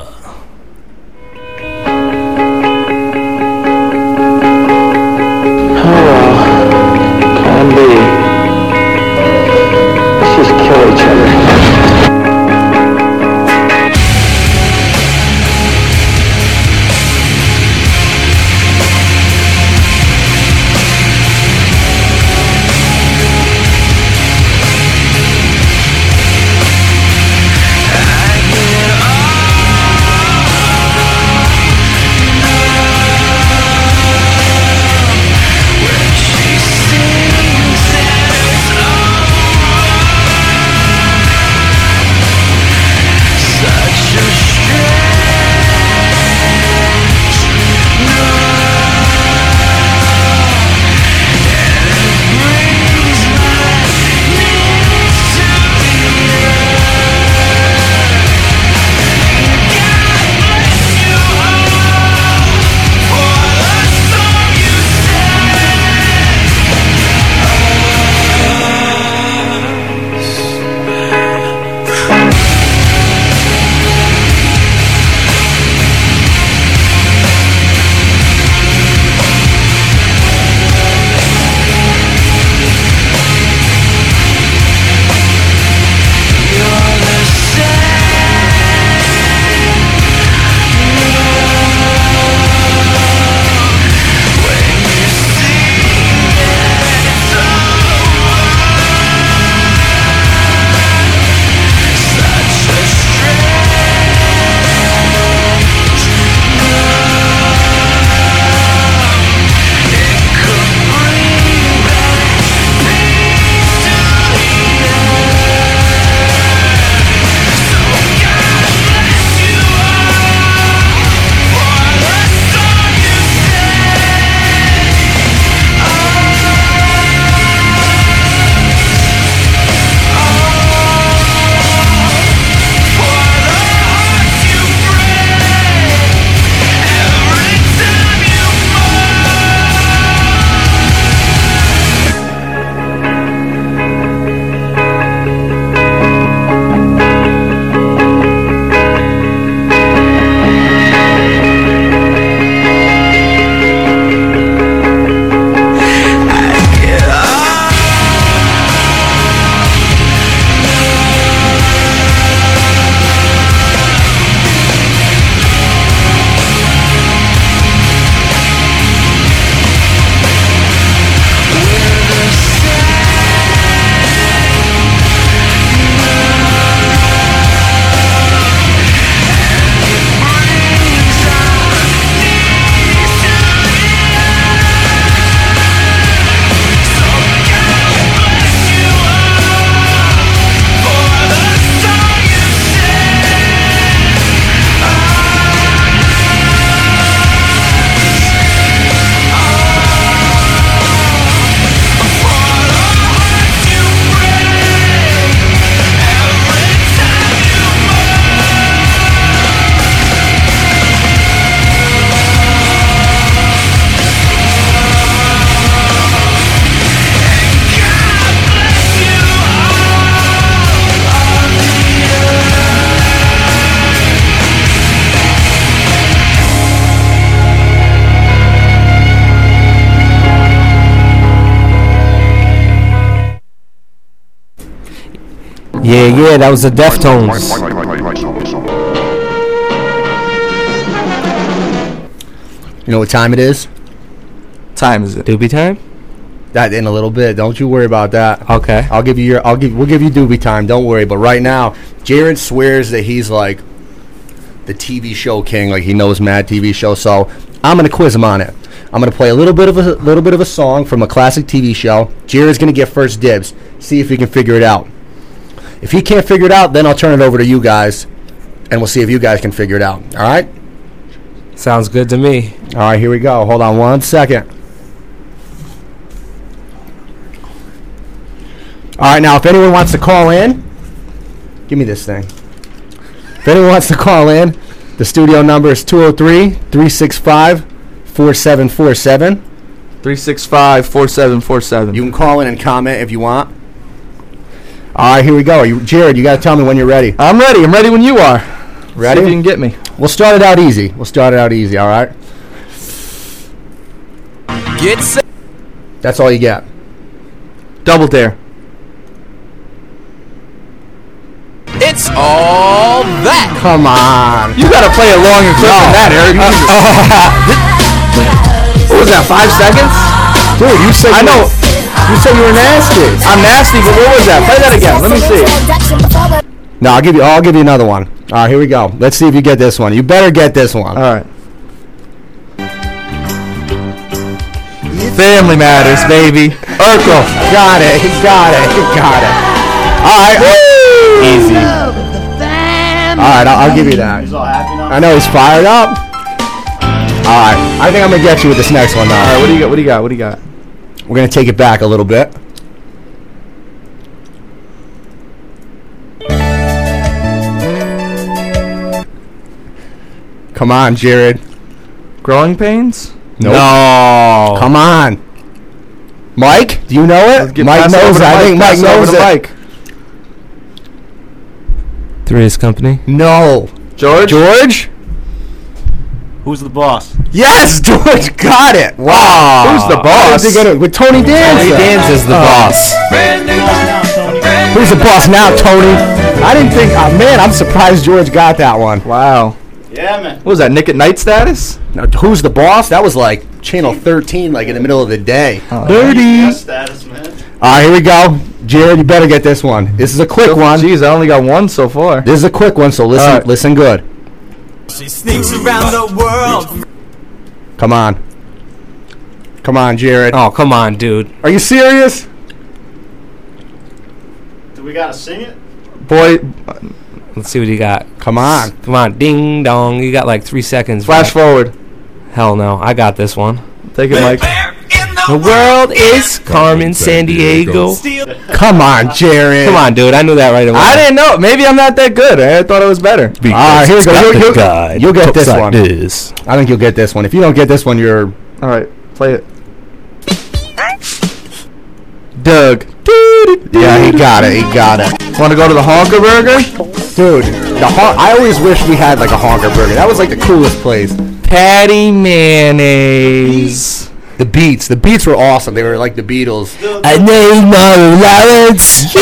Yeah, yeah, that was the Deftones. You know what time it is? Time is it? Doobie time? That in a little bit. Don't you worry about that. Okay. I'll give you your. I'll give. We'll give you doobie time. Don't worry. But right now, Jared swears that he's like the TV show king. Like he knows mad TV show. So I'm gonna quiz him on it. I'm gonna play a little bit of a little bit of a song from a classic TV show. Jared's gonna get first dibs. See if he can figure it out. If he can't figure it out, then I'll turn it over to you guys, and we'll see if you guys can figure it out. All right. Sounds good to me. All right. Here we go. Hold on one second. All right, now if anyone wants to call in, give me this thing. If anyone wants to call in, the studio number is 203 365 4747. 365 4747. You can call in and comment if you want. All right, here we go. You, Jared, you got to tell me when you're ready. I'm ready. I'm ready when you are. Ready? See if you can get me. We'll start it out easy. We'll start it out easy, all right? Get set. That's all you get. Double dare. It's all that. Come on. You gotta play a longer clip than that, Eric. what was that? Five seconds? Dude, you said I know. You said you were nasty. I'm nasty, but what was that? Play that again. Let me see. No, I'll give you. I'll give you another one. All right, here we go. Let's see if you get this one. You better get this one. All right. Family matters, baby. Urkel. Got it. He got it. He got it. All right. Easy. All right, I'll, I'll give you that. I know he's fired up. All right, I think I'm gonna get you with this next one All now. right, what do you got? What do you got? What do you got? We're gonna take it back a little bit. Come on, Jared. Growing pains? Nope. No. Come on. Mike, do you know it? Mike knows it. I think Mike Pass it knows it. Mike. Three's Company. No. George? George? Who's the boss? Yes, George got it. Wow. Who's the boss? How'd you get it? With Tony Danza. Tony Danza is the boss. Who's the boss now, Tony? I didn't think. Uh, man, I'm surprised George got that one. Wow. Yeah, man. What was that? Nick at Nite status? Now, who's the boss? That was like Channel 13, like in the middle of the day. Oh. Dirty. Status, man. All right, here we go. Jared, you better get this one. This is a quick one. Jeez, I only got one so far. This is a quick one, so listen, All right. listen good. She sneaks around the world. Come on. Come on, Jared. Oh, come on, dude. Are you serious? Do we gotta sing it? Boy, Let's see what you got. Come on. Come on, ding dong. You got like three seconds. flash bro. forward. Hell no, I got this one. Take it, Mike. The world is Carmen Sandiego. Come on, Jared. Come on, dude. I knew that right away. I didn't know. Maybe I'm not that good. I thought it was better. All right, here we go. You'll, you'll- you'll get this one. This. I think you'll get this one. If you don't get this one, you're. All right, play it. Doug. Yeah, he got it. He got it. Want to go to the Honker Burger? Dude, the hon- I always wish we had like a honker burger. That was like the coolest place. Patti Mayonnaise. The Beets, the Beets were awesome. They were like the Beatles. I need no allowance.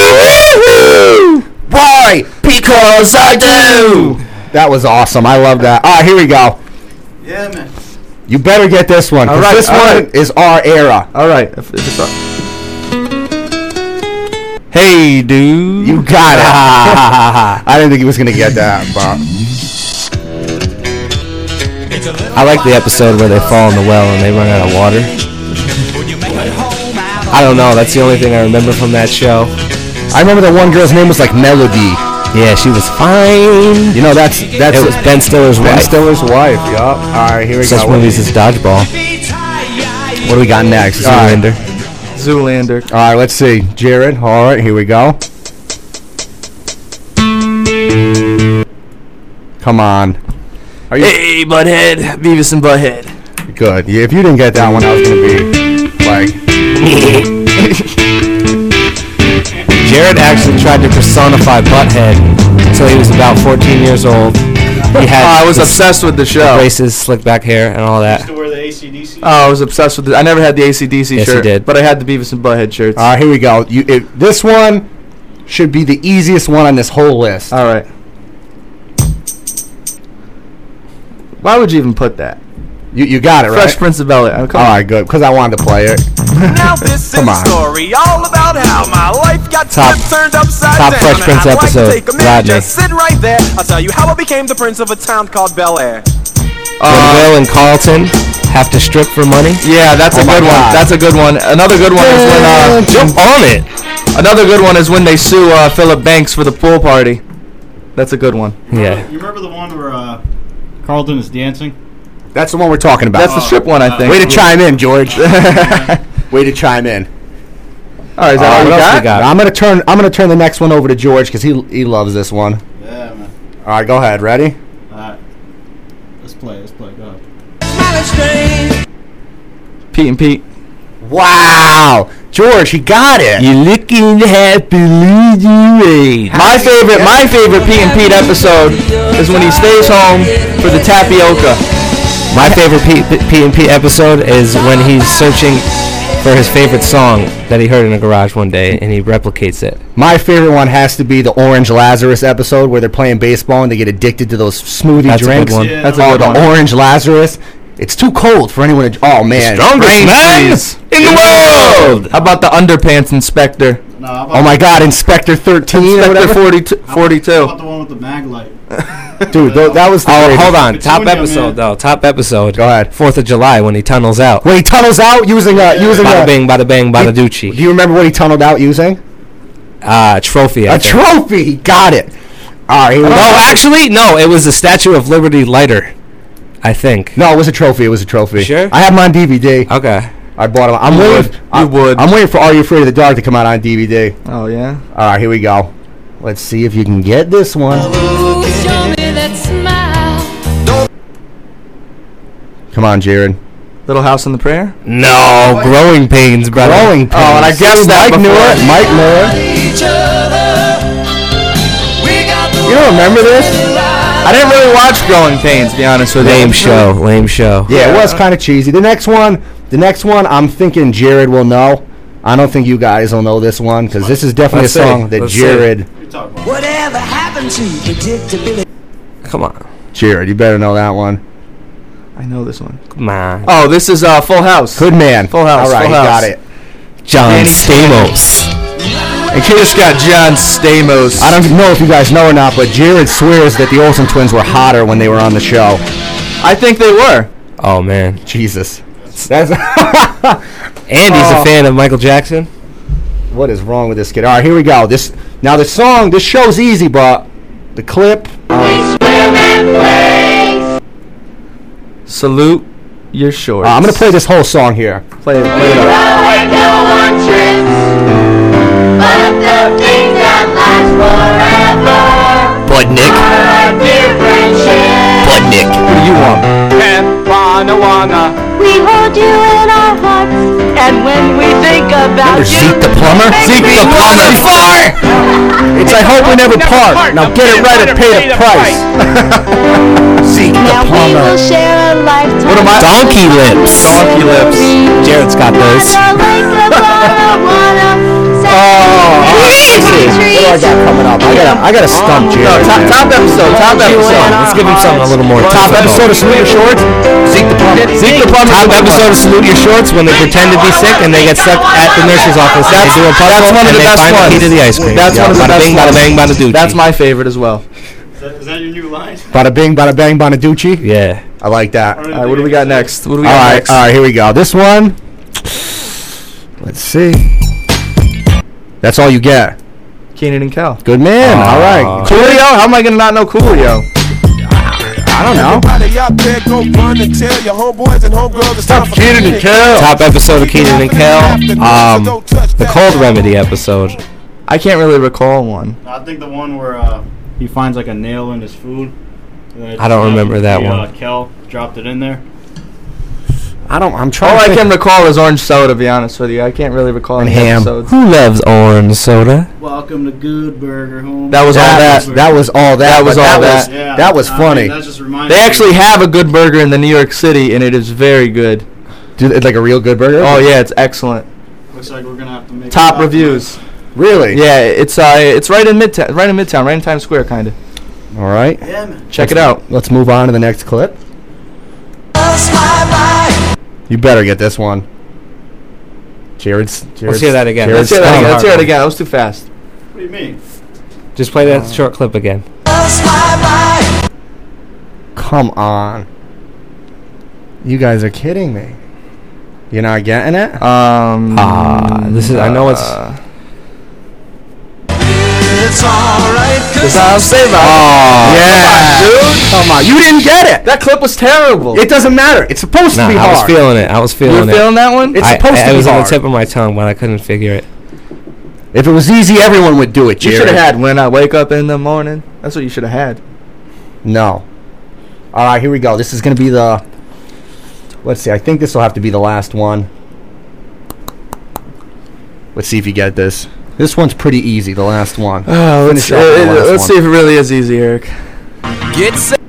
Why? Because I do. That was awesome. I love that. All right, here we go. Yeah, man. You better get this one. 'cause All right, this all one right. is our era. All right. If, if it's up. Hey, dude. You got it. I didn't think he was gonna get that, but I like the episode where they fall in the well and they run out of water. I don't know. That's the only thing I remember from that show. I remember the one girl's name was like Melody. Yeah, she was fine. You know that's that's It was Ben Stiller's Ben wife. Ben Stiller's wife. Yup. All right, here we Such go. movies as Dodgeball. What do we got next? All right. Zoolander. Zoolander. All right, let's see. Jared. All right, here we go. Come on. Are you Hey, Butthead. Beavis and Butthead. good? Yeah, if you didn't get that one, I was gonna be like, Jared actually tried to personify Butthead until he was about 14 years old. He had Oh, I was obsessed with the show. braces, slick back hair, and all Used that. to wear the ACDC. Oh, I was obsessed with it. I never had the ACDC Yes, you shirt. did. But I had the Beavis and Butthead shirts. all right, here we go. You if, this one, should be the easiest one on this whole list. All right. Why would you even put that? You you got it right. Fresh Prince of Bel Air. All right, good. Because I wanted to play it. Now this Come is on. a story all about how my life got Top- turned upside top down. Fresh Prince I'd like to episode, take a minute, Just sit right there. I'll tell you how I became the prince of a town called Bel Air. when Will and Carlton have to strip for money. Yeah, that's Oh a my good one. That's a good one. Another good one is when uh, Jump on it. Another good one is when they sue uh, Philip Banks for the pool party. That's a good one. Yeah. You remember the one where uh, Carlton is dancing? That's the one we're talking about. That's the strip one, I think. Way to chime in, George. Way to chime in. All right, is that Uh, all we what else got? we got? I'm gonna turn. I'm gonna turn the next one over to George because he he loves this one. Yeah, man. All right, go ahead. Ready? Alright. Let's play, let's play. Go ahead. Pete and Pete. Wow, George, he got it. You looking happy, you My favorite, my favorite Pete and Pete episode is when he stays home for the tapioca. My favorite P, P and P episode is when he's searching for his favorite song that he heard in a garage one day, and he replicates it. My favorite one has to be the Orange Lazarus episode where they're playing baseball and they get addicted to those smoothie That's a good one. Yeah, That's a oh, good the one. Orange Lazarus. It's too cold for anyone to. Oh man, strongest Brain man in the world. How about the underpants inspector? No, Oh my God, Inspector Thirteen or Inspector whatever. 42, how 42. about the one with the mag light? Dude, tho- that was. The Oh, greatest. hold on. Top episode man. though. Top episode. Go ahead. Fourth of July when he tunnels out. When he tunnels out using a using Bada a. bing, bada bang, bada Do you remember what he tunneled out using? Uh, trophy. I A think. trophy. Got it. All right. Here we No, go. actually, no. It was the Statue of Liberty lighter. I think. No, it was a trophy. It was a trophy. Sure? I have mine on DVD. Okay. I bought them. I'm You waiting. would. I, You would. I'm waiting for Are You Afraid of the Dark to come out on DVD. Oh yeah. All right, here we go. Let's see if you can get this one. Come on, Jared. Little House on the Prairie. No, growing pains, brother. Growing pains. Oh, and I guess that Mike knew before. it. Mike knew it. You don't remember this? I didn't really watch Growing Pains, to be honest with you. Lame show. Lame show. Yeah, it was kind of cheesy. The next one, the next one, I'm thinking Jared will know. I don't think you guys will know this one because this is definitely Let's a see. song that Let's. Jared, Whatever happened to predictability? Come on. Jared, you better know that one. I know this one. Come on. Oh, this is uh, Full House. Good man. Full House, All right, Full he House. got it. John Danny Stamos. And he just got John Stamos. I don't know if you guys know or not, but Jared swears that the Olsen twins were hotter when they were on the show. I think they were. Oh man. Jesus. That's Andy's Oh. a fan of Michael Jackson. what is wrong with this kid? All right, here we go. This now the song. This show's easy, but the clip. Salute your shorts. Uh, I'm gonna play this whole song here. Play it. Play it up. Budnick. Budnick. What do you want? We hold you in our hearts, and when we think about Remember Zeke the plumber? Zeke the plumber. It's I hope we never part. Now get it right and pay the price. Zeke the now we will plumber. share a lifetime. What am I? Donkey lips. Donkey lips. Jared's got those. Oh, easy. What do I got coming up? I gotta, I gotta stump No, top, man. top episode. Top episode. Let's give him something a little more. Top episode of Salute Your Shorts. Zeke the plumber. Zeke the plumber. Top episode of Salute Your Shorts when they pretend to be sick and they get stuck at the nurse's office. That's- they do a puzzle that's one of and the they best find ones. the key to the ice cream. That's one of the best bing, bada ones. bang, bada doochie. That's my favorite as well. Is that, is that your new line? Bada bing, bada bang, banaducci. Yeah. I like that. All right, what do we got next? What do we All got right, next? all right, here we go. This one. Let's see. That's all you get. Kenan and Kel. Good man. all right. Coolio? How am I gonna not know Coolio? I don't know. Everybody out there go run and tell your homeboys and homegirls it's time for Kenan and Kel. Top episode of Kenan and Kel. Um, the cold remedy episode. I can't really recall one. I think the one where uh, he finds like a nail in his food. Uh, I don't remember that the, one. Uh, Kel dropped it in there. I don't. I'm trying. All to I can recall is orange soda. To be honest with you, I can't really recall And any ham. episodes. Who loves orange soda? Welcome to Good Burger Home. That was all that, that. that was all that. That was but all was, that. Yeah, that was I funny. mean, that just reminds They me- actually have a good burger in the New York City, and it is very good. Dude, it's like a real good burger. Oh yeah, it's excellent. Looks like we're gonna have to make Top a- reviews. Really? Yeah, it's uh, it's right in midtown, right in midtown, right in Times Square, kind of. All right. Check it out. Let's move on to the next clip. You better get this one. Jared's. Jared's Let's hear that again. Jared's Let's hear that again. Let's hear it again. That was too fast. What do you mean? Just play that short clip again. Come on. You guys are kidding me. You're not getting it? Um. Ah, this is. I know it's. It's alright, That's I'm saying about Oh, yeah. dude. Come on. You didn't get it. That clip was terrible. It doesn't matter. It's supposed Nah, to be hard. I was feeling it. I was You feeling were it. feeling that one? It's I- supposed I, to it be was on hard. the tip of my tongue, but I couldn't figure it. If it was easy, everyone would do it, You Jared. should have had when I wake up in the morning. That's what you should have had. No. All right, here we go. This is going to be the. Let's see. I think this will have to be the last one. Let's see if you get this. This one's pretty easy. The last one. Oh, let's, Finish off uh, last let's one. see if it really is easy, Eric. Get set.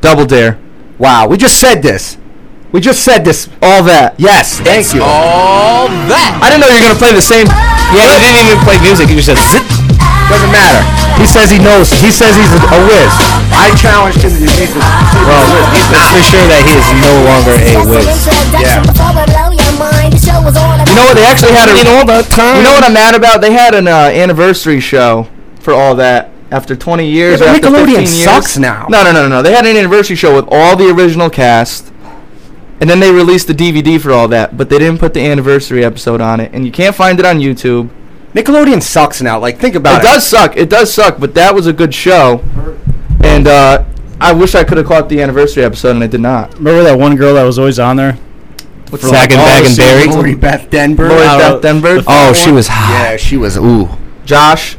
Double dare. Wow, we just said this. We just said this. All that. Yes, thank you. All that. I didn't know you were gonna play the same. Yeah, you didn't even play music. You just said zip. Doesn't matter. He says he knows. He says he's a, a whiz. I challenged him. to He's a, Well, he's let's make sure that he is no longer a whiz. Yeah. You know what? They actually had a. You know the time. You know what I'm mad about? They had an uh, anniversary show for all that after 20 years. Yeah, or after Nickelodeon 15 years. sucks now. No, no, no, no, no. They had an anniversary show with all the original cast, and then they released the DVD for all that. But they didn't put the anniversary episode on it, and you can't find it on YouTube. Nickelodeon sucks now. Like, think about It it. does suck. It does suck. But that was a good show, and uh, I wish I could have caught the anniversary episode, and I did not. Remember that one girl that was always on there? What's For, Sack and Bag and Berry? seasons? Lori Beth Denberg. Lori I Beth don't- Denver. the Oh, fat she was hot. Yeah, she was. Ooh. Josh.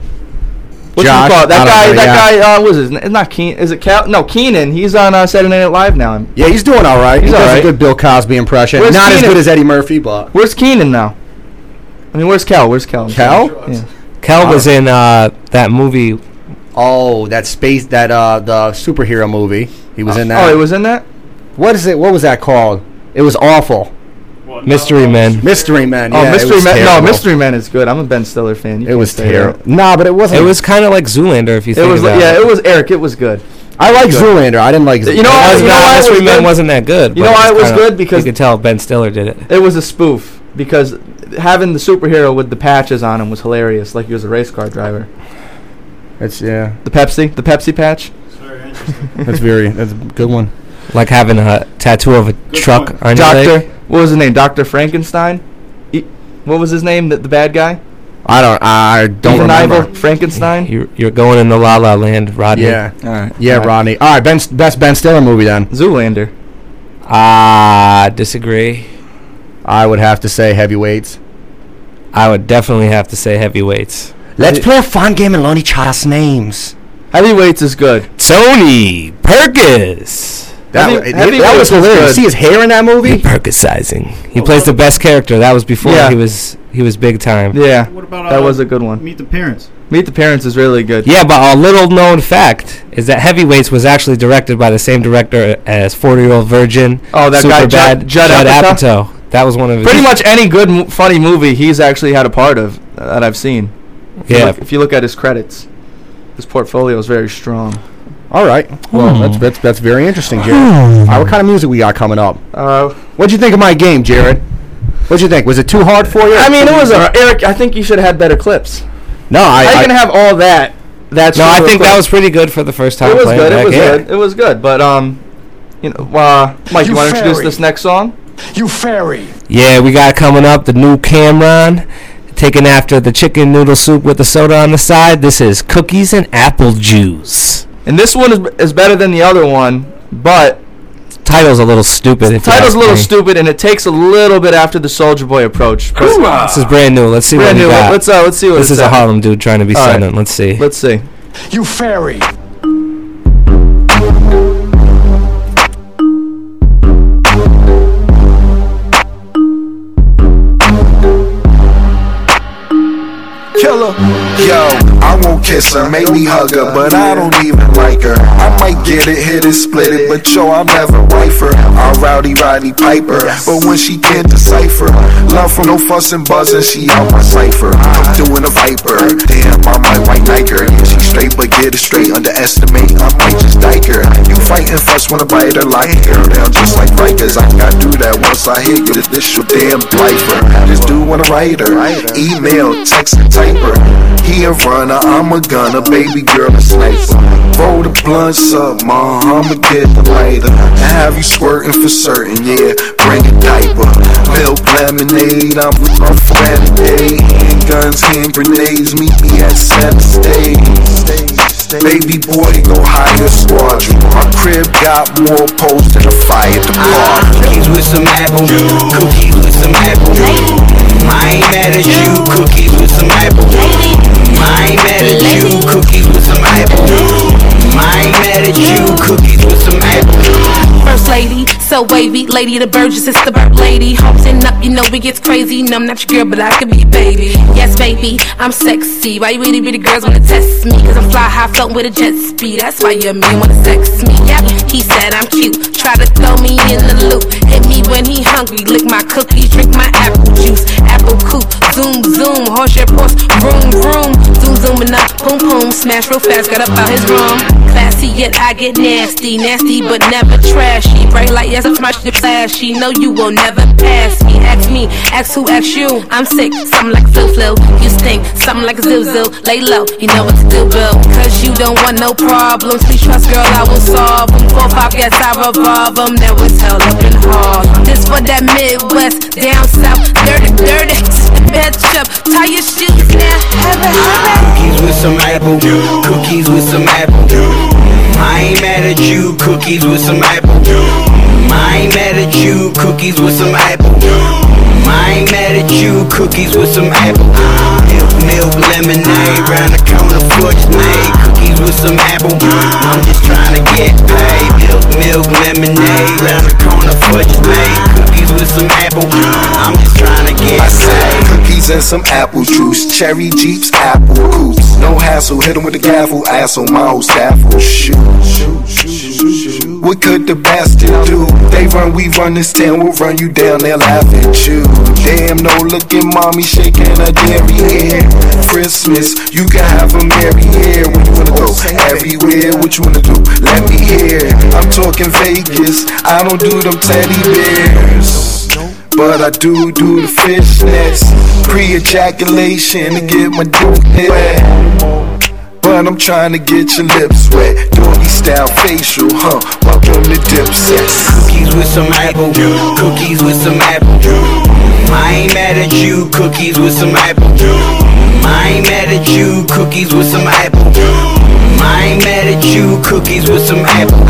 What's Josh? he called? That guy. know, that yeah. guy. Uh, what is his? It's not Keen. Is it Cal? No, Kenan. He's on uh, Saturday Night Live now. Yeah, he's doing all right. He's he all does right. a good Bill Cosby impression. Where's Not as good as Eddie Murphy, but Where's Kenan now? I mean, where's Cal? Where's Cal? Cal? Yeah. Kel was in uh, that movie. oh, that space, that uh, the superhero movie. He was in that. Oh, he was in that. What is it? What was that called? It was awful. Mystery Men. Mystery Men. Oh, yeah, Mystery was Man. No. Mystery Man is good. I'm a Ben Stiller fan. You It was terrible. Nah, but it wasn't. It was kind of like Zoolander if you It think was. about Yeah, it. it was Eric. It was good. I like. Zoolander. I didn't like. You know It was you know why Mystery Men good? wasn't that good. You know why it was kinda- good? Because- you could tell Ben Stiller did it. It was a spoof because having the superhero with the patches on him was hilarious, like he was a race car driver. It's yeah. The Pepsi, the Pepsi patch. That's very. That's very that's a good one. Like having a tattoo of a truck on your Doctor, leg. what was his name? Doctor Frankenstein. E- what was his name? The, the bad guy. I don't. I don't Evil remember. Knievel, Frankenstein. You're, you're going into La La Land, Rodney. Yeah. All right. Yeah, All right. Rodney. All right, Ben. Best Ben Stiller movie then. Zoolander. Ah, disagree. I would have to say Heavyweights. I would definitely have to say heavyweights. Let's play a fun game and learn each other's names. Heavyweights is good. Tony Perkis. That, Heavy- wa- it- that was hilarious. good. See his hair in that movie? Perkisizing. He plays the best character. That was before Yeah. he was he was big time. Yeah. What about that uh, was a good one. Meet the Parents? Meet the Parents is really good. Yeah, but a little known fact is that Heavyweights was actually directed by the same director as Forty Year Old Virgin. Oh, that guy, Judd- Superbad, Judd Apatow? That was one of his. Pretty much any good mo- funny movie he's actually had a part of uh, that I've seen. If you Yeah. look- if you look at his credits, his portfolio is very strong. All right. Well, Hmm. that's that's that's very interesting, Jared. All right, what kind of music we got coming up? Uh, What'd you think of my game, Jared? What'd you think? Was it too hard for you? I mean, it was a, Eric. I think you should have had better clips. no. I, How you I gonna have all that? That's No, I think that was pretty good for the first time It was playing good. It was game. good. It was good. But um, you know, uh, Mike, you, You want to introduce this next song? You fairy. Yeah, we got coming up the new Cam'ron, taking after the chicken noodle soup with the soda on the side. This is cookies and apple juice. And this one is, is better than the other one, but Title's a little stupid. If title's a little me. stupid, and it takes a little bit after the Soulja Boy approach. But This is brand new. Let's see brand what new. we got. Let's uh, let's see what this it's is a. Harlem dude trying to be All right. silent. Let's see. Let's see. You fairy. Killer. Yo, kiss her, maybe hug her, but I don't even like her. I might get it, hit it, split it, but yo, I'll never wife her. I'll rowdy Roddy Piper, but when she can't decipher, love from no fuss and buzzing, she out my cipher. I'm doing a viper, damn, I might white Nike her. Yeah, she straight, but get it straight, underestimate, I might just dike her. You fighting fuss, wanna bite her like hair down, just like Rikers. I gotta do that once I hit you, this your damn lifer. This dude wanna write her, email, text, type her. He a runner, I'm a gunner, baby girl a sniper. Roll the blunts up, ma, I'ma get the lighter. And have you squirting for certain, yeah. Bring a diaper, milk lemonade, I'm with my friend today. Handguns, hand grenades, meet me at center stage. Baby boy, go hire a squadron. My crib got more posts than a fire department. Cookies with some apple, cookies with some apple. I ain't mad at you, cookies with some apple. I ain't mad at you, cookies with some apple. I ain't mad at you, cookies with some apple. First lady, so wavy, lady the Burgess, it's the bird lady. Hopping up, you know it gets crazy. No, I'm not your girl, but I could be your baby. Yes, baby, I'm sexy. Why you really, really girls wanna test me? Cause I'm fly high, floating with a jet speed. That's why your man wanna sex me. Yeah, he said I'm cute. Try to throw me in the loop. Hit me when he hungry. Lick my cookies, drink my apple juice. Apple coupe, zoom, zoom. Horse your horse, vroom, vroom. Zoom, zooming up, boom, boom. Smash real fast, got up out his room. Classy, yet I get nasty. Nasty, but never trashy. Bright like yes, I'm my shit flashy. Know you will never pass me. Ask me, ask who, ask you. I'm sick, something like flu flu. You stink, something like a zoo zoo. Lay low, you know what to do, Bill. Cause you don't want no problems. Please trust, girl, I will solve them. Four, five, yes, I revolve them. That was hell up in hard. This for that Midwest, down south, dirty, dirty. Bitch up, tie your shoes now. Heaven, heaven. Cookies with some apple, cookies with some apple. I ain't mad at you, cookies with some apple. I ain't mad at you, cookies with some apple. I ain't mad at you, cookies with some apple. Milk, milk, lemonade, round the corner, fortune. Cookies with some apple. I'm just trying to get paid. Milk, milk, lemonade, round the corner, fortune. Cookies with some apple. I'm just trying to get paid. cookies and some apple juice, cherry jeeps, apple coops. No hassle, hit 'em with the gavel, asshole, my whole staff will shoot. What could the bastard do? They run, we run this town, we'll run you down, they'll laugh at you. Damn, no looking mommy shaking her dairy hair. Christmas, you can have a merry year. Where you wanna go? Everywhere, what you wanna do? Let me hear. I'm talking Vegas, I don't do them teddy bears. But I do do the fishnets, pre-ejaculation to get my dick wet. But I'm trying to get your lips wet, doggy style facial, huh? Walk Welcome to Dipset. Cookies with some apple, cookies with some apple. I ain't mad at you, cookies with some apple. I ain't mad at you, cookies with some apple. I ain't mad at you, cookies with some apple.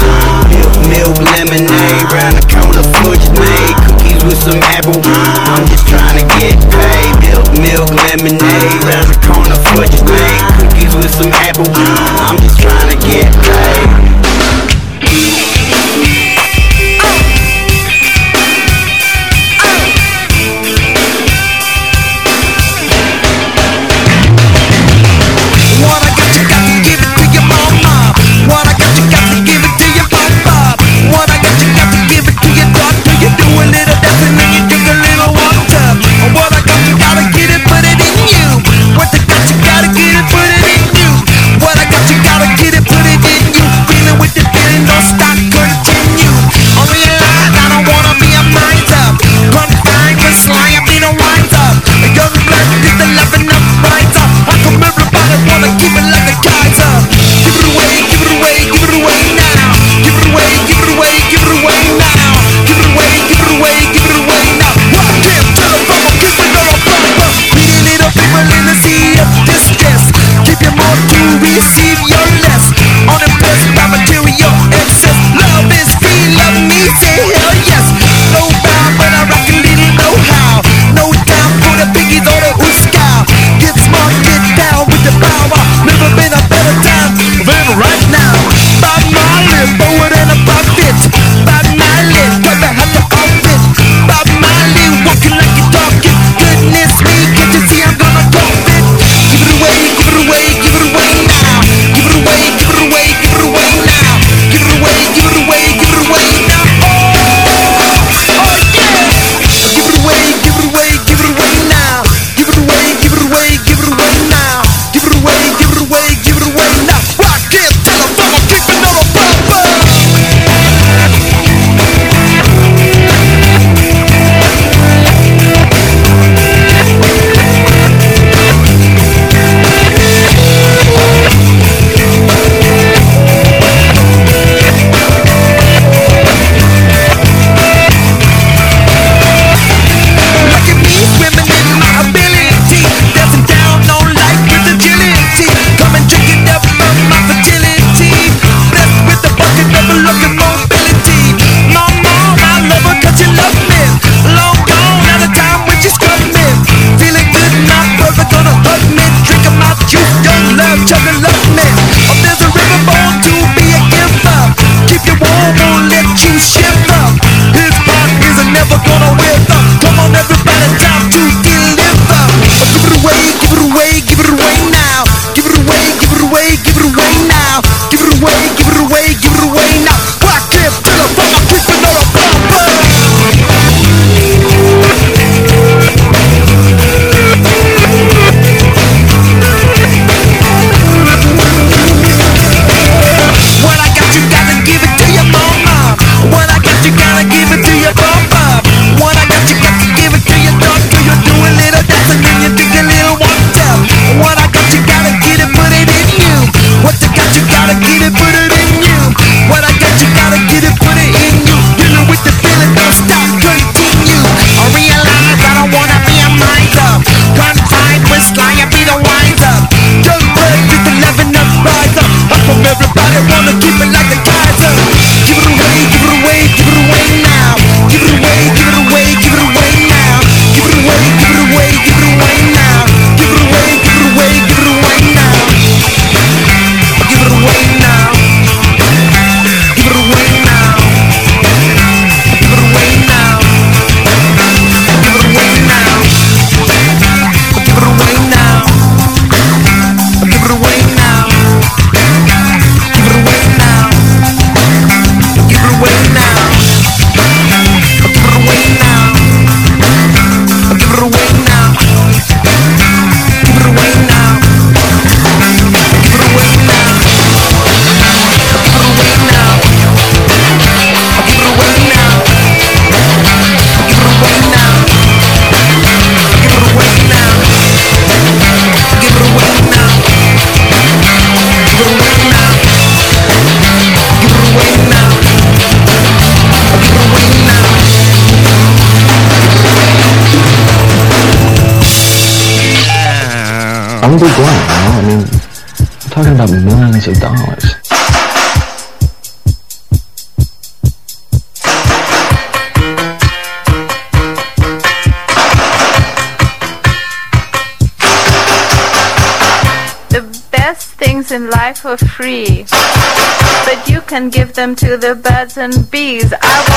Milk, milk, lemonade, round the corner, fudge. Cookies with some apple. I'm just trying to get paid. Milk, milk, lemonade, round the corner, fudge made. Cookies with some apple. I'm just trying to get paid. Free, but you can give them to the birds and bees. I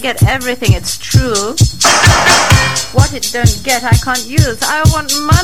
get everything, it's true. What it don't get, I can't use. I want money.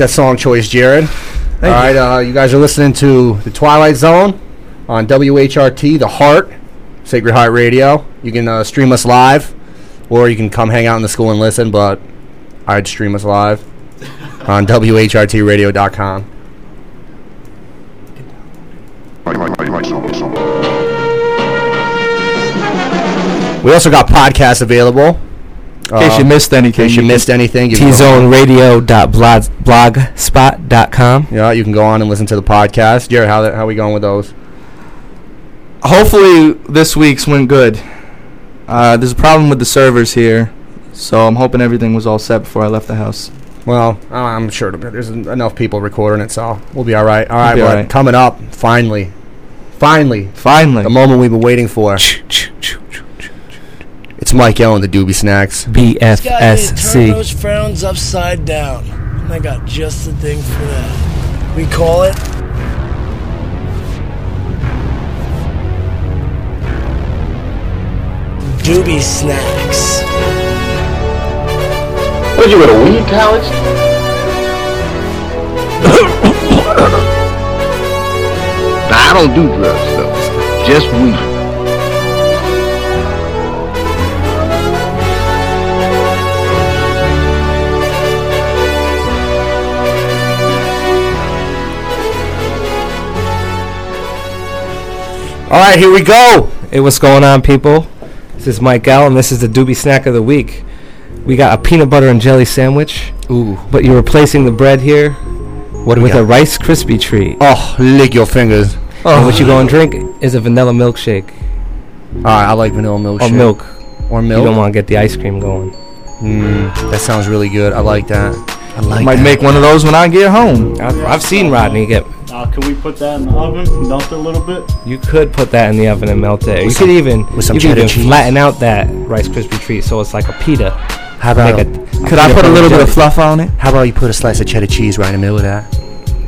That song choice, Jared. All right, uh, you guys are listening to the Twilight Zone on WHRT, the Heart, Sacred Heart Radio. You can uh, stream us live, or you can come hang out in the school and listen. But I'd stream us live on WHRTRadio.com. We also got podcasts available. In case you missed anything, In case you you missed anything, you can go on- tzoneradio.blogspot.com. Yeah, you can go on and listen to the podcast. Jared, how how are we going with those? Hopefully this week's went good. Uh, there's a problem with the servers here, so I'm hoping everything was all set before I left the house. Well, uh, I'm sure there's enough people recording it, so we'll be all right. All right, but all right. coming up, finally, finally, finally, the moment we've been waiting for. It's Mike Ellen, the Doobie Snacks. BFSC. turn those frowns upside down. And I got just the thing for that. We call it Doobie Snacks. What you at a weed college? Now, I don't do drugs, though. Just weed. All right, here we go. Hey, what's going on, people? This is Mike L, and this is the Doobie Snack of the Week. We got a peanut butter and jelly sandwich. Ooh. But you're replacing the bread here What with a? Rice Krispie treat. Oh, lick your fingers. And what you going to drink is a vanilla milkshake. All right, I like vanilla milkshake. Or milk. Or milk. You don't want to get the ice cream going. Mm, that sounds really good. I like that. I like Might that. make one of those when I get home. I've, I've seen Rodney get. Uh, can we put that in the oven, melt it a little bit? You could put that in the oven and melt it. You With could even with some you could even cheese. flatten out that Rice Krispie treat so it's like a pita. How about Make a- Could I put a butter little bit of fluff on it? How about you put a slice of cheddar cheese right in the middle of that?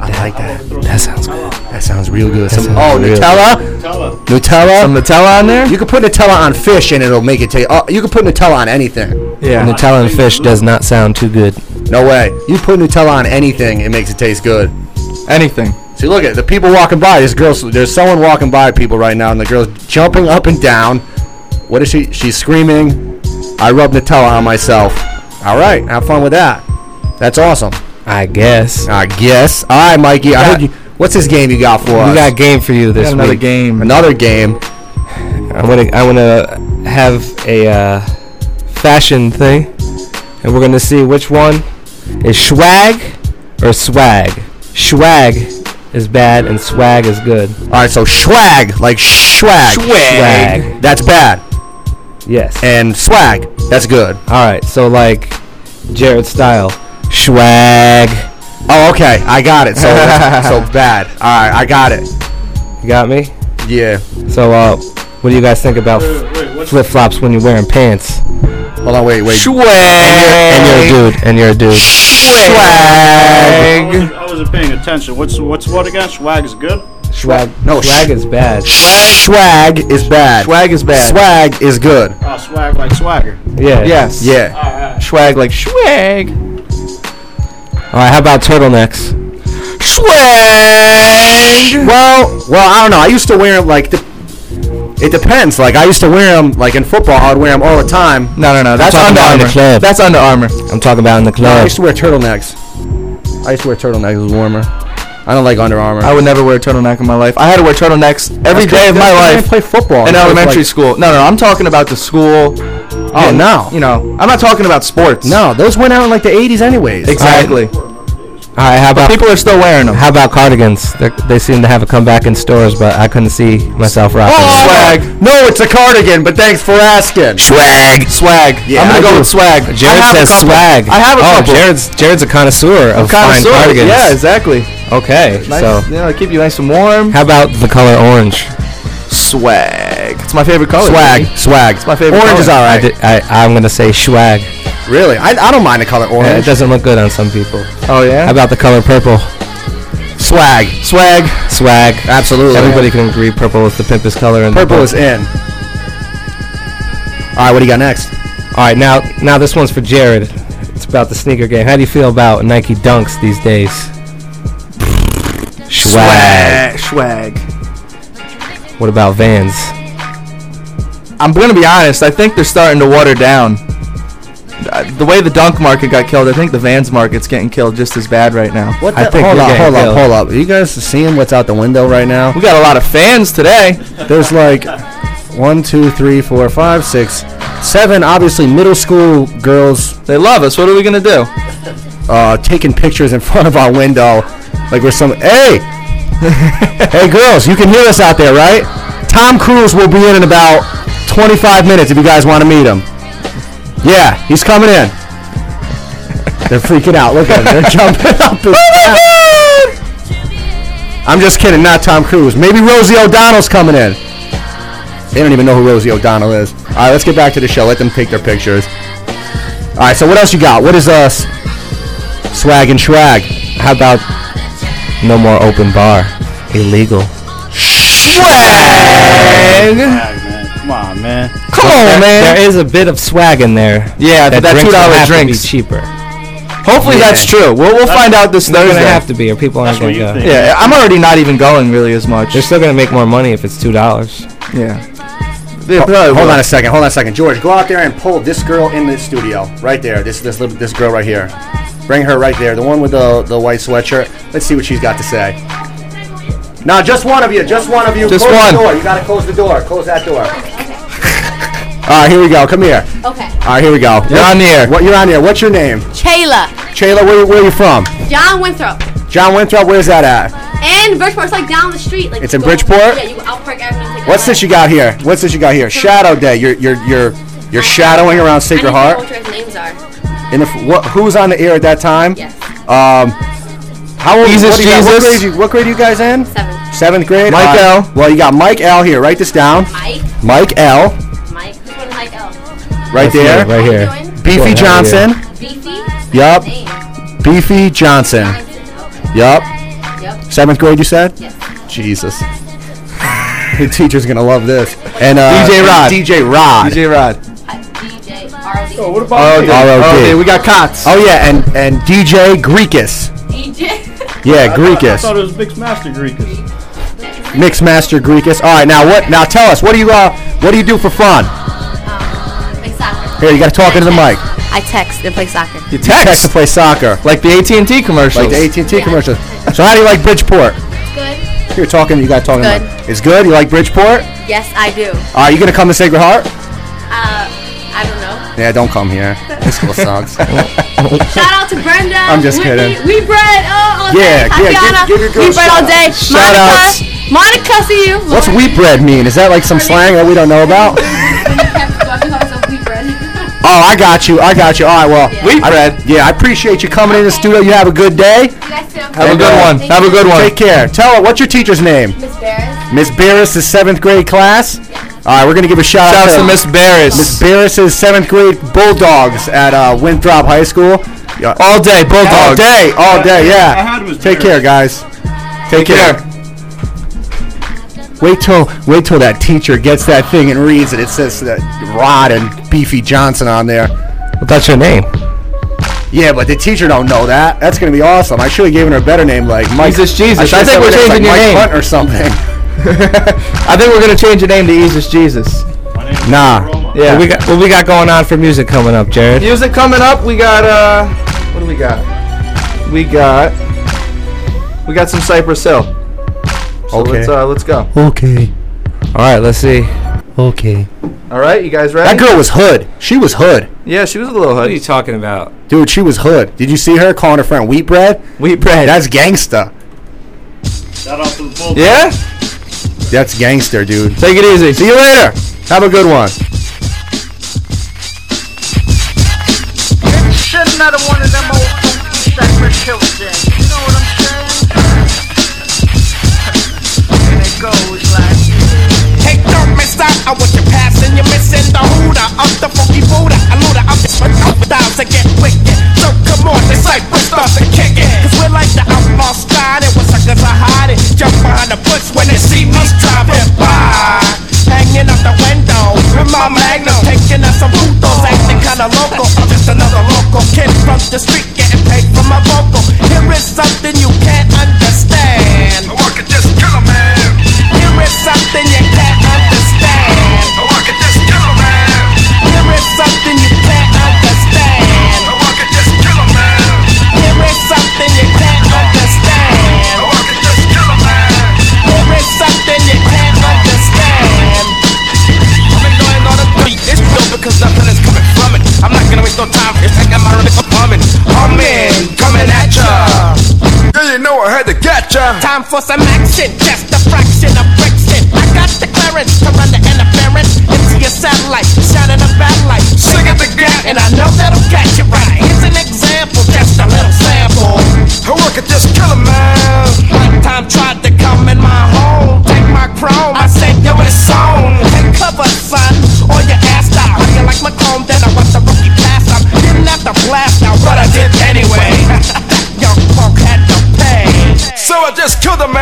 I like that. That sounds good. That sounds real good. Some, sounds oh, real Nutella. Nutella. Nutella. Some Nutella on there? You can put Nutella on fish and it'll make it taste. Oh, you can put Nutella on anything. Yeah. Nutella and fish does not sound too good. No way. You put Nutella on anything, it makes it taste good. Anything. See, look at the people walking by. This girl, there's someone walking by people right now, and the girl's jumping up and down. What is she? She's screaming. I rub Nutella on myself. All right, have fun with that. That's awesome. I guess. I guess. All right, Mikey. I heard you. What's this game you got for us? We got a game for you this Got another week. game. another game. I'm gonna I'm gonna have a uh, fashion thing, and we're gonna see which one is swag or swag. Swag is bad and swag is good. All right, so swag, like swag. Swag. That's bad. Yes. And swag, that's good. All right. So like Jared Style, swag. Oh, okay. I got it. So, so bad. All right, I got it. You got me. Yeah. So uh, what do you guys think about Wait, wait, what's flip flops when you're wearing pants? Hold on, wait, wait. Swag. And you're a dude. And you're a dude. I Swag. wasn't, I wasn't paying attention. What's what's what again? Swag is good. Swag. No, swag sh- is bad. Swag is bad. Swag is bad. Swag is good. Oh, swag like swagger. Yeah. Yes. Yeah. Alright. Swag like swag. All right. How about turtlenecks? Swag. Well, well, I don't know. I used to wear them like. The, it depends. Like I used to wear them like in football. I'd wear them all the time. No, no, no. That's Under about in the Armour. club. That's Under Armour. I'm talking about in the No, I used to wear turtlenecks. I used to wear turtlenecks. It was warmer. I don't like Under Armour. I would never wear a turtleneck in my life. I had to wear turtlenecks every That's day of my life. I play football. in elementary like- school. No, no, I'm talking about the school. Oh, and, no. You know, I'm not talking about sports. No, those went out in like the 80s anyways. Exactly. All right. How But about people are still wearing them. How about cardigans? They're, they seem to have a comeback in stores, but I couldn't see myself rocking. Oh, them. Swag. No, it's a cardigan, but thanks for asking. Swag. Swag. Yeah, I'm gonna I go do. with swag. Jared says swag. I have a oh, couple. Jared's Jared's a connoisseur of Connoisseur. fine cardigans. Yeah, exactly. Okay. Nice, So, you know, keep you nice and warm. how about the color orange? Swag. It's my favorite color. Swag. Swag. It's my favorite Orange color. is all I, did, I I'm gonna say swag. Really? I, I don't mind the color Yeah, it doesn't look good on some people. Oh yeah. How about the color purple? Swag. swag? Swag. Absolutely. Everybody can agree purple is the pimpest color. In Purple is in. All right, what do you got next? All right, now now this one's for Jared. It's about the sneaker game. How do you feel about Nike Dunks these days? Swag. Swag. What about Vans? I'm gonna be honest. I think they're starting to water down. Uh, The way the dunk market got killed, I think the Vans market's getting killed just as bad right now. What I the, think hold we're up, getting hold up, killed. hold up. Are you guys seeing what's out the window right now? We got a lot of fans today. There's like one, two, three, four, five, six, seven. Obviously, middle school girls They love us. What are we gonna do? uh, taking pictures in front of our window, like we're some. Hey, hey, girls, you can hear us out there, right? Tom Cruise will be in in about 25 minutes if you guys want to meet him. Yeah, he's coming in. They're freaking out. Look at them. They're jumping up. and oh down. I'm just kidding. Not Tom Cruise. Maybe Rosie O'Donnell's coming in. They don't even know who Rosie O'Donnell is. All right, let's get back to the show. Let them take their pictures. All right, so what else you got? What is uh, us? Swag and swag. How about no more open bar? Illegal. Swag. Swag, man. Come on, man. Come on, There- man. There is a bit of swag in there. Yeah, but that $2 have to be drinks. cheaper. Hopefully Yeah. that's true. We'll we'll find out this They're Thursday. gonna have to be, or people aren't That's gonna go. think. Yeah, I'm already not even going really as much. They're still gonna make more money if it's two dollars. Yeah. Ho- hold on a second. Hold on a second. George, go out there and pull this girl in the studio. Right there. This this little this girl right here. Bring her right there. The one with the the white sweatshirt. Let's see what she's got to say. Now, just one of you. Just one of you. Just close one. The door. You gotta close the door. Close that door. All right, here we go. Come here. Okay. All right, here we go. You're on the air. What you're on here? What's your name? Chayla. Chayla, where, where are you from? John Winthrop. John Winthrop. Where's that at? And Bridgeport, it's like down the street. Like It's you in go- Bridgeport? Yeah, you go out Park Avenue. Take What's this you got here? What's this you got here? Shadow Day. You're you're you're you're shadowing around Sacred Heart. What your names are. In the f- what? Who was on the air at that time? Yes. Um, how old? Jesus what, do you got- what Jesus. grade? You, what grade are you guys in? Seventh. Seventh grade. Mike Uh, L. Well, you got Mike L here. Write this down. Mike. Mike L. Right That's me, there. right here. Beefy Right here. Johnson. Beefy. Yup. Beefy Johnson. Yup. Yep. Seventh grade, you said? Yes. Jesus. the teacher's gonna love this. And uh, DJ Rod. DJ Rod. DJ Rod. DJ ROD. Oh, what Oh, about me? ROD. we got Cots. Oh yeah, and and DJ Greekus. DJ. Yeah, I Greekus. thought it was Mixed Master Greekus. Mixed Master Greekus. All right, now what? Now tell us, what do you uh, what do you do for fun? Play. Here, you got to talk into the mic. I text and play soccer. You You text text to play soccer, like the AT&T commercials. like the AT and T commercials. So how do you like Bridgeport? Good. You're talking. You got to talk. into the Good. mic. It's good. You like Bridgeport? Yes, I do. Are you gonna come to Sacred Heart? Uh, I don't know. Yeah, don't come here. This school sucks. Shout out to Brenda. I'm just Whitney, kidding. We bread. Oh, all Yeah, day. yeah, give- Tatiana. give your girl we bread all day. shout Monica. outs. Monica, see you. What's wheat bread mean? Is that like some slang that we don't know about? Oh, I got you. I got you. All right, well, Wheat I- bread. yeah, I appreciate you coming in the studio. You have a good day. Have a good one. Have a good one. Take care. Tell her what's your teacher's name. Miss Barris. Miss Barris' seventh grade class. All right, we're gonna give a shout, Shout out to Miss Barris. Miss Barris' seventh grade Bulldogs at uh, Winthrop High School. Yeah. All day, All day, all day, I yeah. had Miss Take care, guys. Take care. Wait till wait till that teacher gets that thing and reads it. It says that Rod and Beefy Johnson on there. Well, that's your name. Yeah, but the teacher don't know that. That's gonna be awesome. I should have given her a better name, like Mike. Jesus Jesus. should've I think we're her name's changing your like name. Hunt or something. I think we're gonna change your name to Jesus Jesus. My name is Nah. Roma. Yeah. What we got? What we got going on for music coming up, Jared? Music coming up. We got uh, what do we got? We got we got some Cypress Hill. So Okay. let's uh, let's go. Okay. All right, let's see. Okay. All right, you guys ready? That girl was hood. She was hood. Yeah, she was a little hood. What are you talking about? Dude, she was hood. Did you see her calling her friend wheat bread? Wheat bread. That's gangsta. Shout out to the Bulldogs. yeah. That's gangster, dude. Take it easy. See you later. Have a good one. Shit, another one of them old funky Cypress Hill things. You know what I'm saying? Out on what you're passing. You're missing the hooter of the funky Buddha. I looter up this up styles to get wicked. So come on, the Cypress starts to kick it. Cause we're like the outlaw style. And when suckers are hiding, jump behind the bush when they see me driving by. Hanging out the window with my magnum, taking us some putos, acting kinda local. I'm just another local kid from the street, getting paid for my vocal. Here is something you can't understand. I could just kill a man. Here is something you can't understand. I'm not gonna waste no time. It's like I'm already humming. Humming, coming at ya. Yeah, you know I had to get ya. Time for some action, just a fraction of friction. I got the clearance to run the interference into your satellite, shining a bad light. Sing it again. And I know that'll catch you right. Here's an example, just a little sample. I could just kill a man. One time tried to come in my home, take my chrome. I said, yo, it's on. So I just killed a man.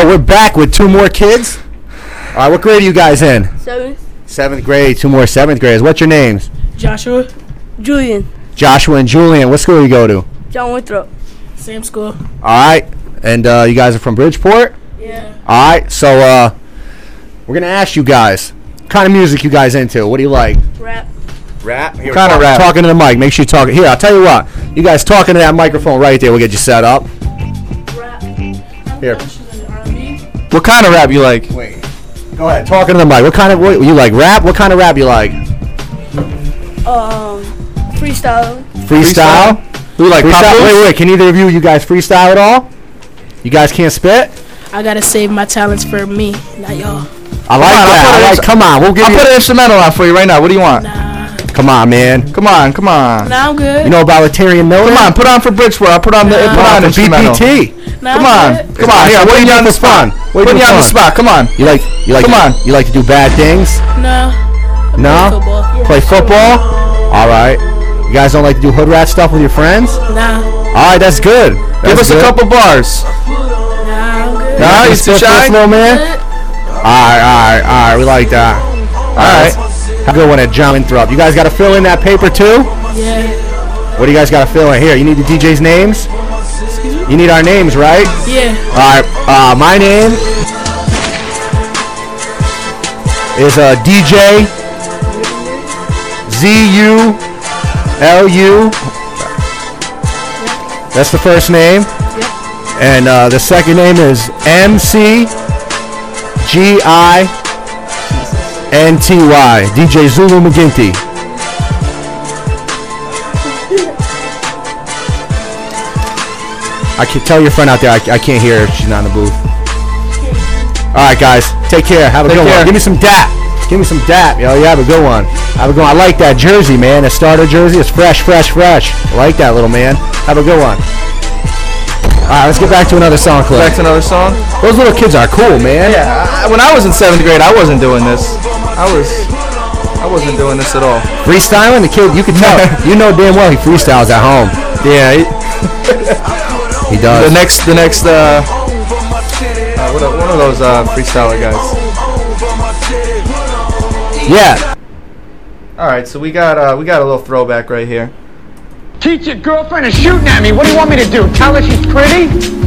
Right, we go. We're back with two more kids. All right, what grade are you guys in? Seventh. Seventh grade. Two more seventh graders. What's your names? Joshua. Julian. Joshua and Julian. What school do you go to? John Winthrop. Same school. All right, and uh, you guys are from Bridgeport. Yeah. All right, so uh, we're gonna ask you guys, what kind of music you guys into? What do you like? Rap. Rap. Here, Kinda rap. Talking to the mic. Make sure you talk. Here, I'll tell you what. You guys talking to that microphone right there. We'll get you set up. Here. What kind of rap you like? Wait. Go ahead. Talking to the mic. What kind of what you like? Rap. What kind of rap you like? Um, freestyle. Freestyle. You like freestyle? Pop Wait, wait. Can either of you you guys freestyle at all? You guys can't spit. I gotta save my talents for me, not y'all. I like on, that. I'll put I an like. ins- Come on. We'll give I'll you. put an instrumental on for you right now. What do you want? Come on, man. Come on, come on. Nah, I'm good. You know about Latarian Milton? Come on, put on for Bridgeport. I'll put on the Nah. put on for instrumental. BPT. Nah, Come I'm on, good. come on. Here, I'm What do putting you you on the for fun? spot. What do you Putting you for on the spot. Come on. You like you like Come to, on. You like to do bad things? No. No. football. Yeah. Play football. All right. You guys don't like to do hood rat stuff with your friends? Nah. All right, that's good. Give That's us a couple bars. Nah, I'm good. Nah, you too Spit shy. little man. All right, all right, all right. We like that. All right. Have a good one at John Winthrop. You guys got to fill in that paper too. Yeah. What do you guys got to fill in here? You need the DJ's names. You need our names, right? Yeah. All right. Uh, my name is uh, DJ Z U L U. That's the first name. And uh, the second name is M C G I N T Y. DJ Zulu McGinty. I can tell your friend out there. I, I can't hear her. She's not in the booth. All right, guys. Take care. Have a Take good care. one. Give me some dap. Give me some dap, yo. You have a good one. Have a good one. I like that jersey, man. The starter jersey It's fresh, fresh, fresh. I like that, little man. Have a good one. All right, let's get back to another song, Clip. Back to another song. Those little kids are cool, man. Yeah, I, when I was in seventh grade, I wasn't doing this. I was, I wasn't doing this at all. Freestyling, the kid, you can tell. you know damn well he freestyles at home. Yeah, he, He does. the next, the next, uh, uh what, are- one of those uh, freestyler guys. Yeah. All right, so we got, uh, we got a little throwback right here. Teach your girlfriend is shooting at me. What do you want me to do? Tell her she's pretty?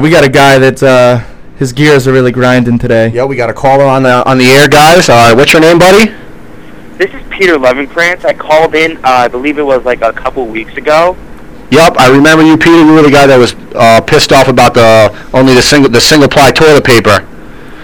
Right, we got a guy that uh, his gears are really grinding today. Yeah, we got a caller on the on the air, guys. All right, what's your name, buddy? This is Peter Levenkrantz. I called in, uh, I believe it was like a couple weeks ago. Yep, I remember you, Peter. You were the guy that was uh, pissed off about the only the single the single ply toilet paper.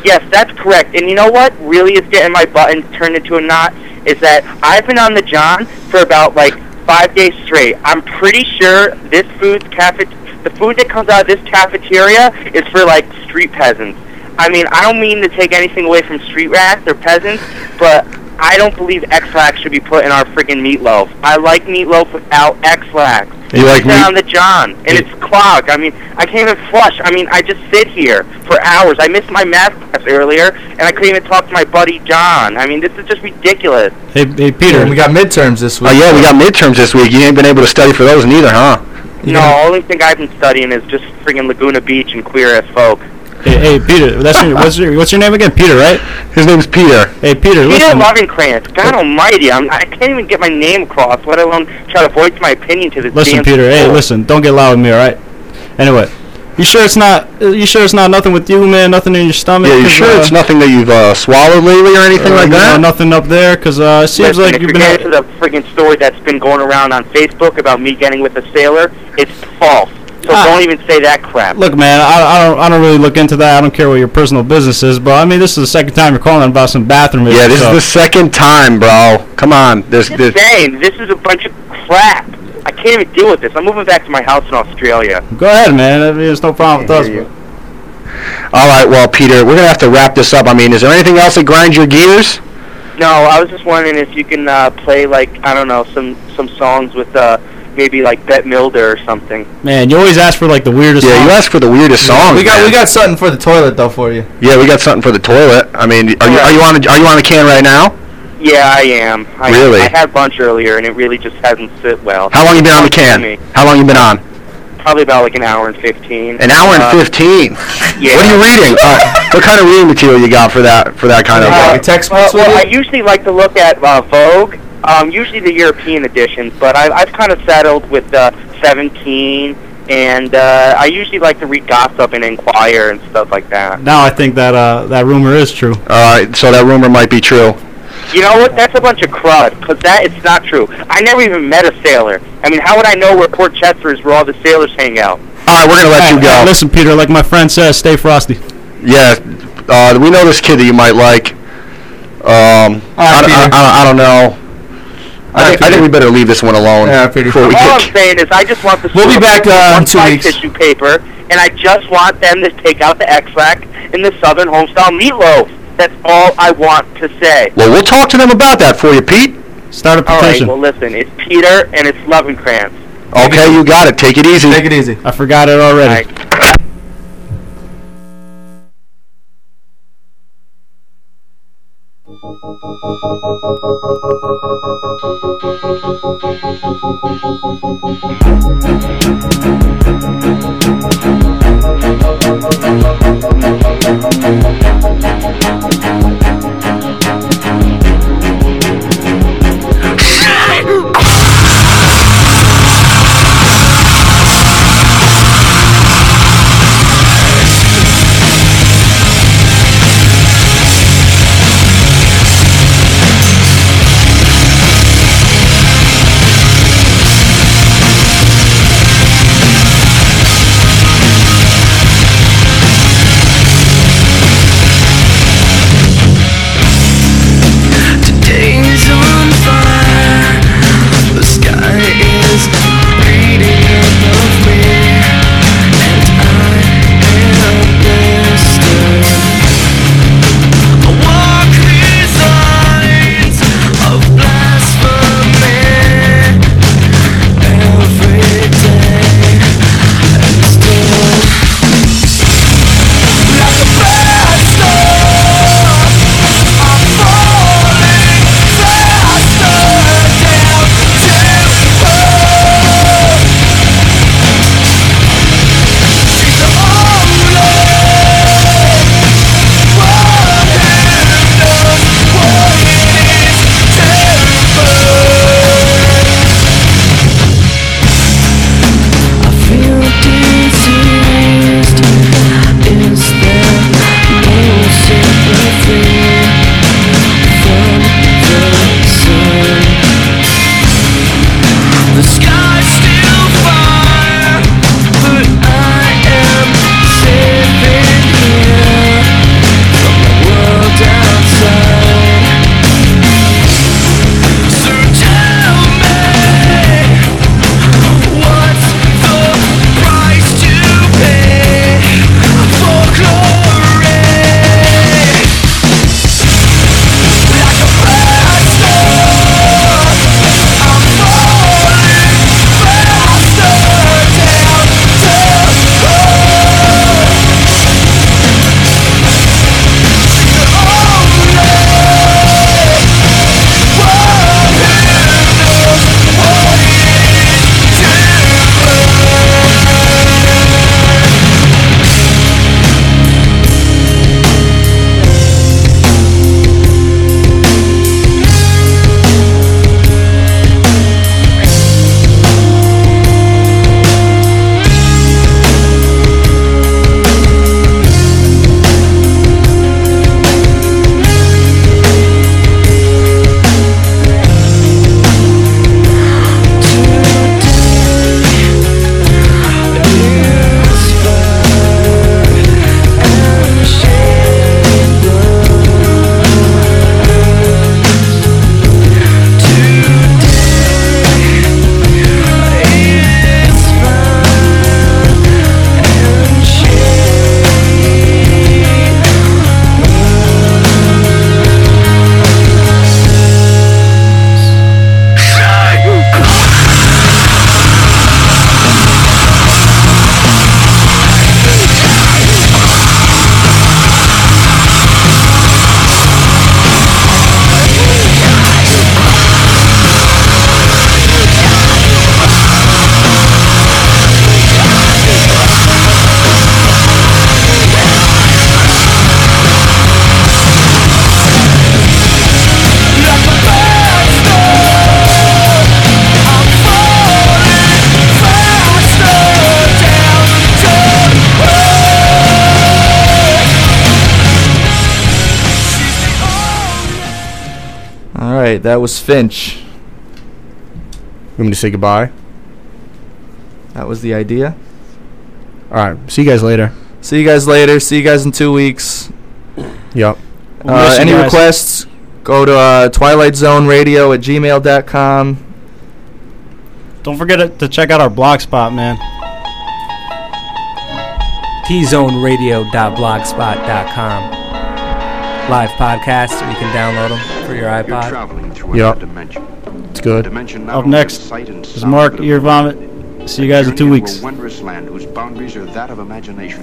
Yes, that's correct. And you know what really is getting my button turned into a knot is that I've been on the John for about like five days straight. I'm pretty sure this food's cafe, the food that comes out of this cafeteria is for like street peasants. I mean, I don't mean to take anything away from street rats or peasants, but I don't believe Ex-Lax should be put in our freaking meatloaf. I like meatloaf without Ex-Lax. You like Sit on meat- the John, and it's clogged. I mean, I can't even flush. I mean, I just sit here for hours. I missed my math class earlier, and I couldn't even talk to my buddy John. I mean, this is just ridiculous. Hey, hey Peter. we got midterms this week. Oh yeah, we got midterms this week. You ain't been able to study for those neither, huh? No, only thing I've been studying is just freaking Laguna Beach and queer as folk. Hey, hey, Peter. That's your, what's your what's your name again? Peter, right? His name's Peter. Hey, Peter. Peter Listen. Lovencrantz, God Almighty, I'm, I can't even get my name across, let alone try to voice my opinion to this Listen, damn Peter. Hey, listen. Don't get loud with me, all right? Anyway, you sure it's not? You sure it's not nothing with you, man? Nothing in your stomach? Yeah, you 'Cause, sure uh, it's nothing that you've uh, swallowed lately or anything uh, like you know, that? nothing up there, because uh, it seems Listen, like if you've you're been. getting to the freaking story that's been going around on Facebook about me getting with a sailor, it's false. So Ah. don't even say that crap. Look, man, I, I don't I don't really look into that. I don't care what your personal business is, but I mean, this is the second time you're calling about some bathroom Yeah, this issues, is the second time, bro. Come on, there's, Just there's saying, this is a bunch of crap. I can't even deal with this. I'm moving back to my house in Australia. Go ahead, man. I mean, there's no problem with us. hear All right, well, Peter, we're gonna have to wrap this up. I mean, is there anything else that grinds your gears? No, I was just wondering if you can uh, play like I don't know some some songs with uh, maybe like Bette Midler or something. Man, you always ask for like the weirdest. Yeah, you ask for the weirdest songs. we got man. we got something for the toilet though for you. Yeah, we got something for the toilet. I mean, are you are you on a, are you on a can right now? Yeah, I am. I, Really? I had lunch earlier and it really just hasn't sit well. How long you been on the can? How long you been on? Probably about like an hour and fifteen. An hour and Uh, fifteen. Yeah. What are you reading? Uh, what kind of reading material you got for that for that kind of? Uh, textbooks well, with I usually like to look at uh, Vogue, um, usually the European editions, but I, I've kind of settled with uh, 17, and uh, I usually like to read Gossip and Inquire and stuff like that. Now I think that uh, that rumor is true. All right, so that rumor might be true. You know what? That's a bunch of crud, because that it's not true. I never even met a sailor. I mean, how would I know where Port Chester is where all the sailors hang out? All right, we're gonna let Hey, you go. hey, listen, Peter. Like my friend says, stay frosty. Yeah, uh, we know this kid that you might like. Um, I, don't- I, I, don't- I don't know. I think, I think we better leave this one alone before we All get. I'm saying is I just want the We'll be back, to uh, in one two side weeks. tissue paper, and I just want them to take out the Ex-Lax in the Southern Homestyle meatloaf. That's all I want to say. Well, we'll talk to them about that for you, Pete. Start a petition. All right, well, listen, it's Peter and it's Lovenkrantz. Okay, you got it. Take it easy. Take it easy. I forgot it already. Finch. You want me to say goodbye? That was the idea. All right. See you guys later. See you guys later. See you guys in two weeks. Yep. We'll Uh, any guys. requests? Go to uh, Twilight Zone Radio at gmail.com. Don't forget to- to check out our blog spot, man. tzoneradio.blogspot.com. Live podcasts, you can download them for your iPod. Yep. It's good. Up next is Mark Ear Vomit. See you guys in two weeks. wondrous land whose boundaries are that of imagination.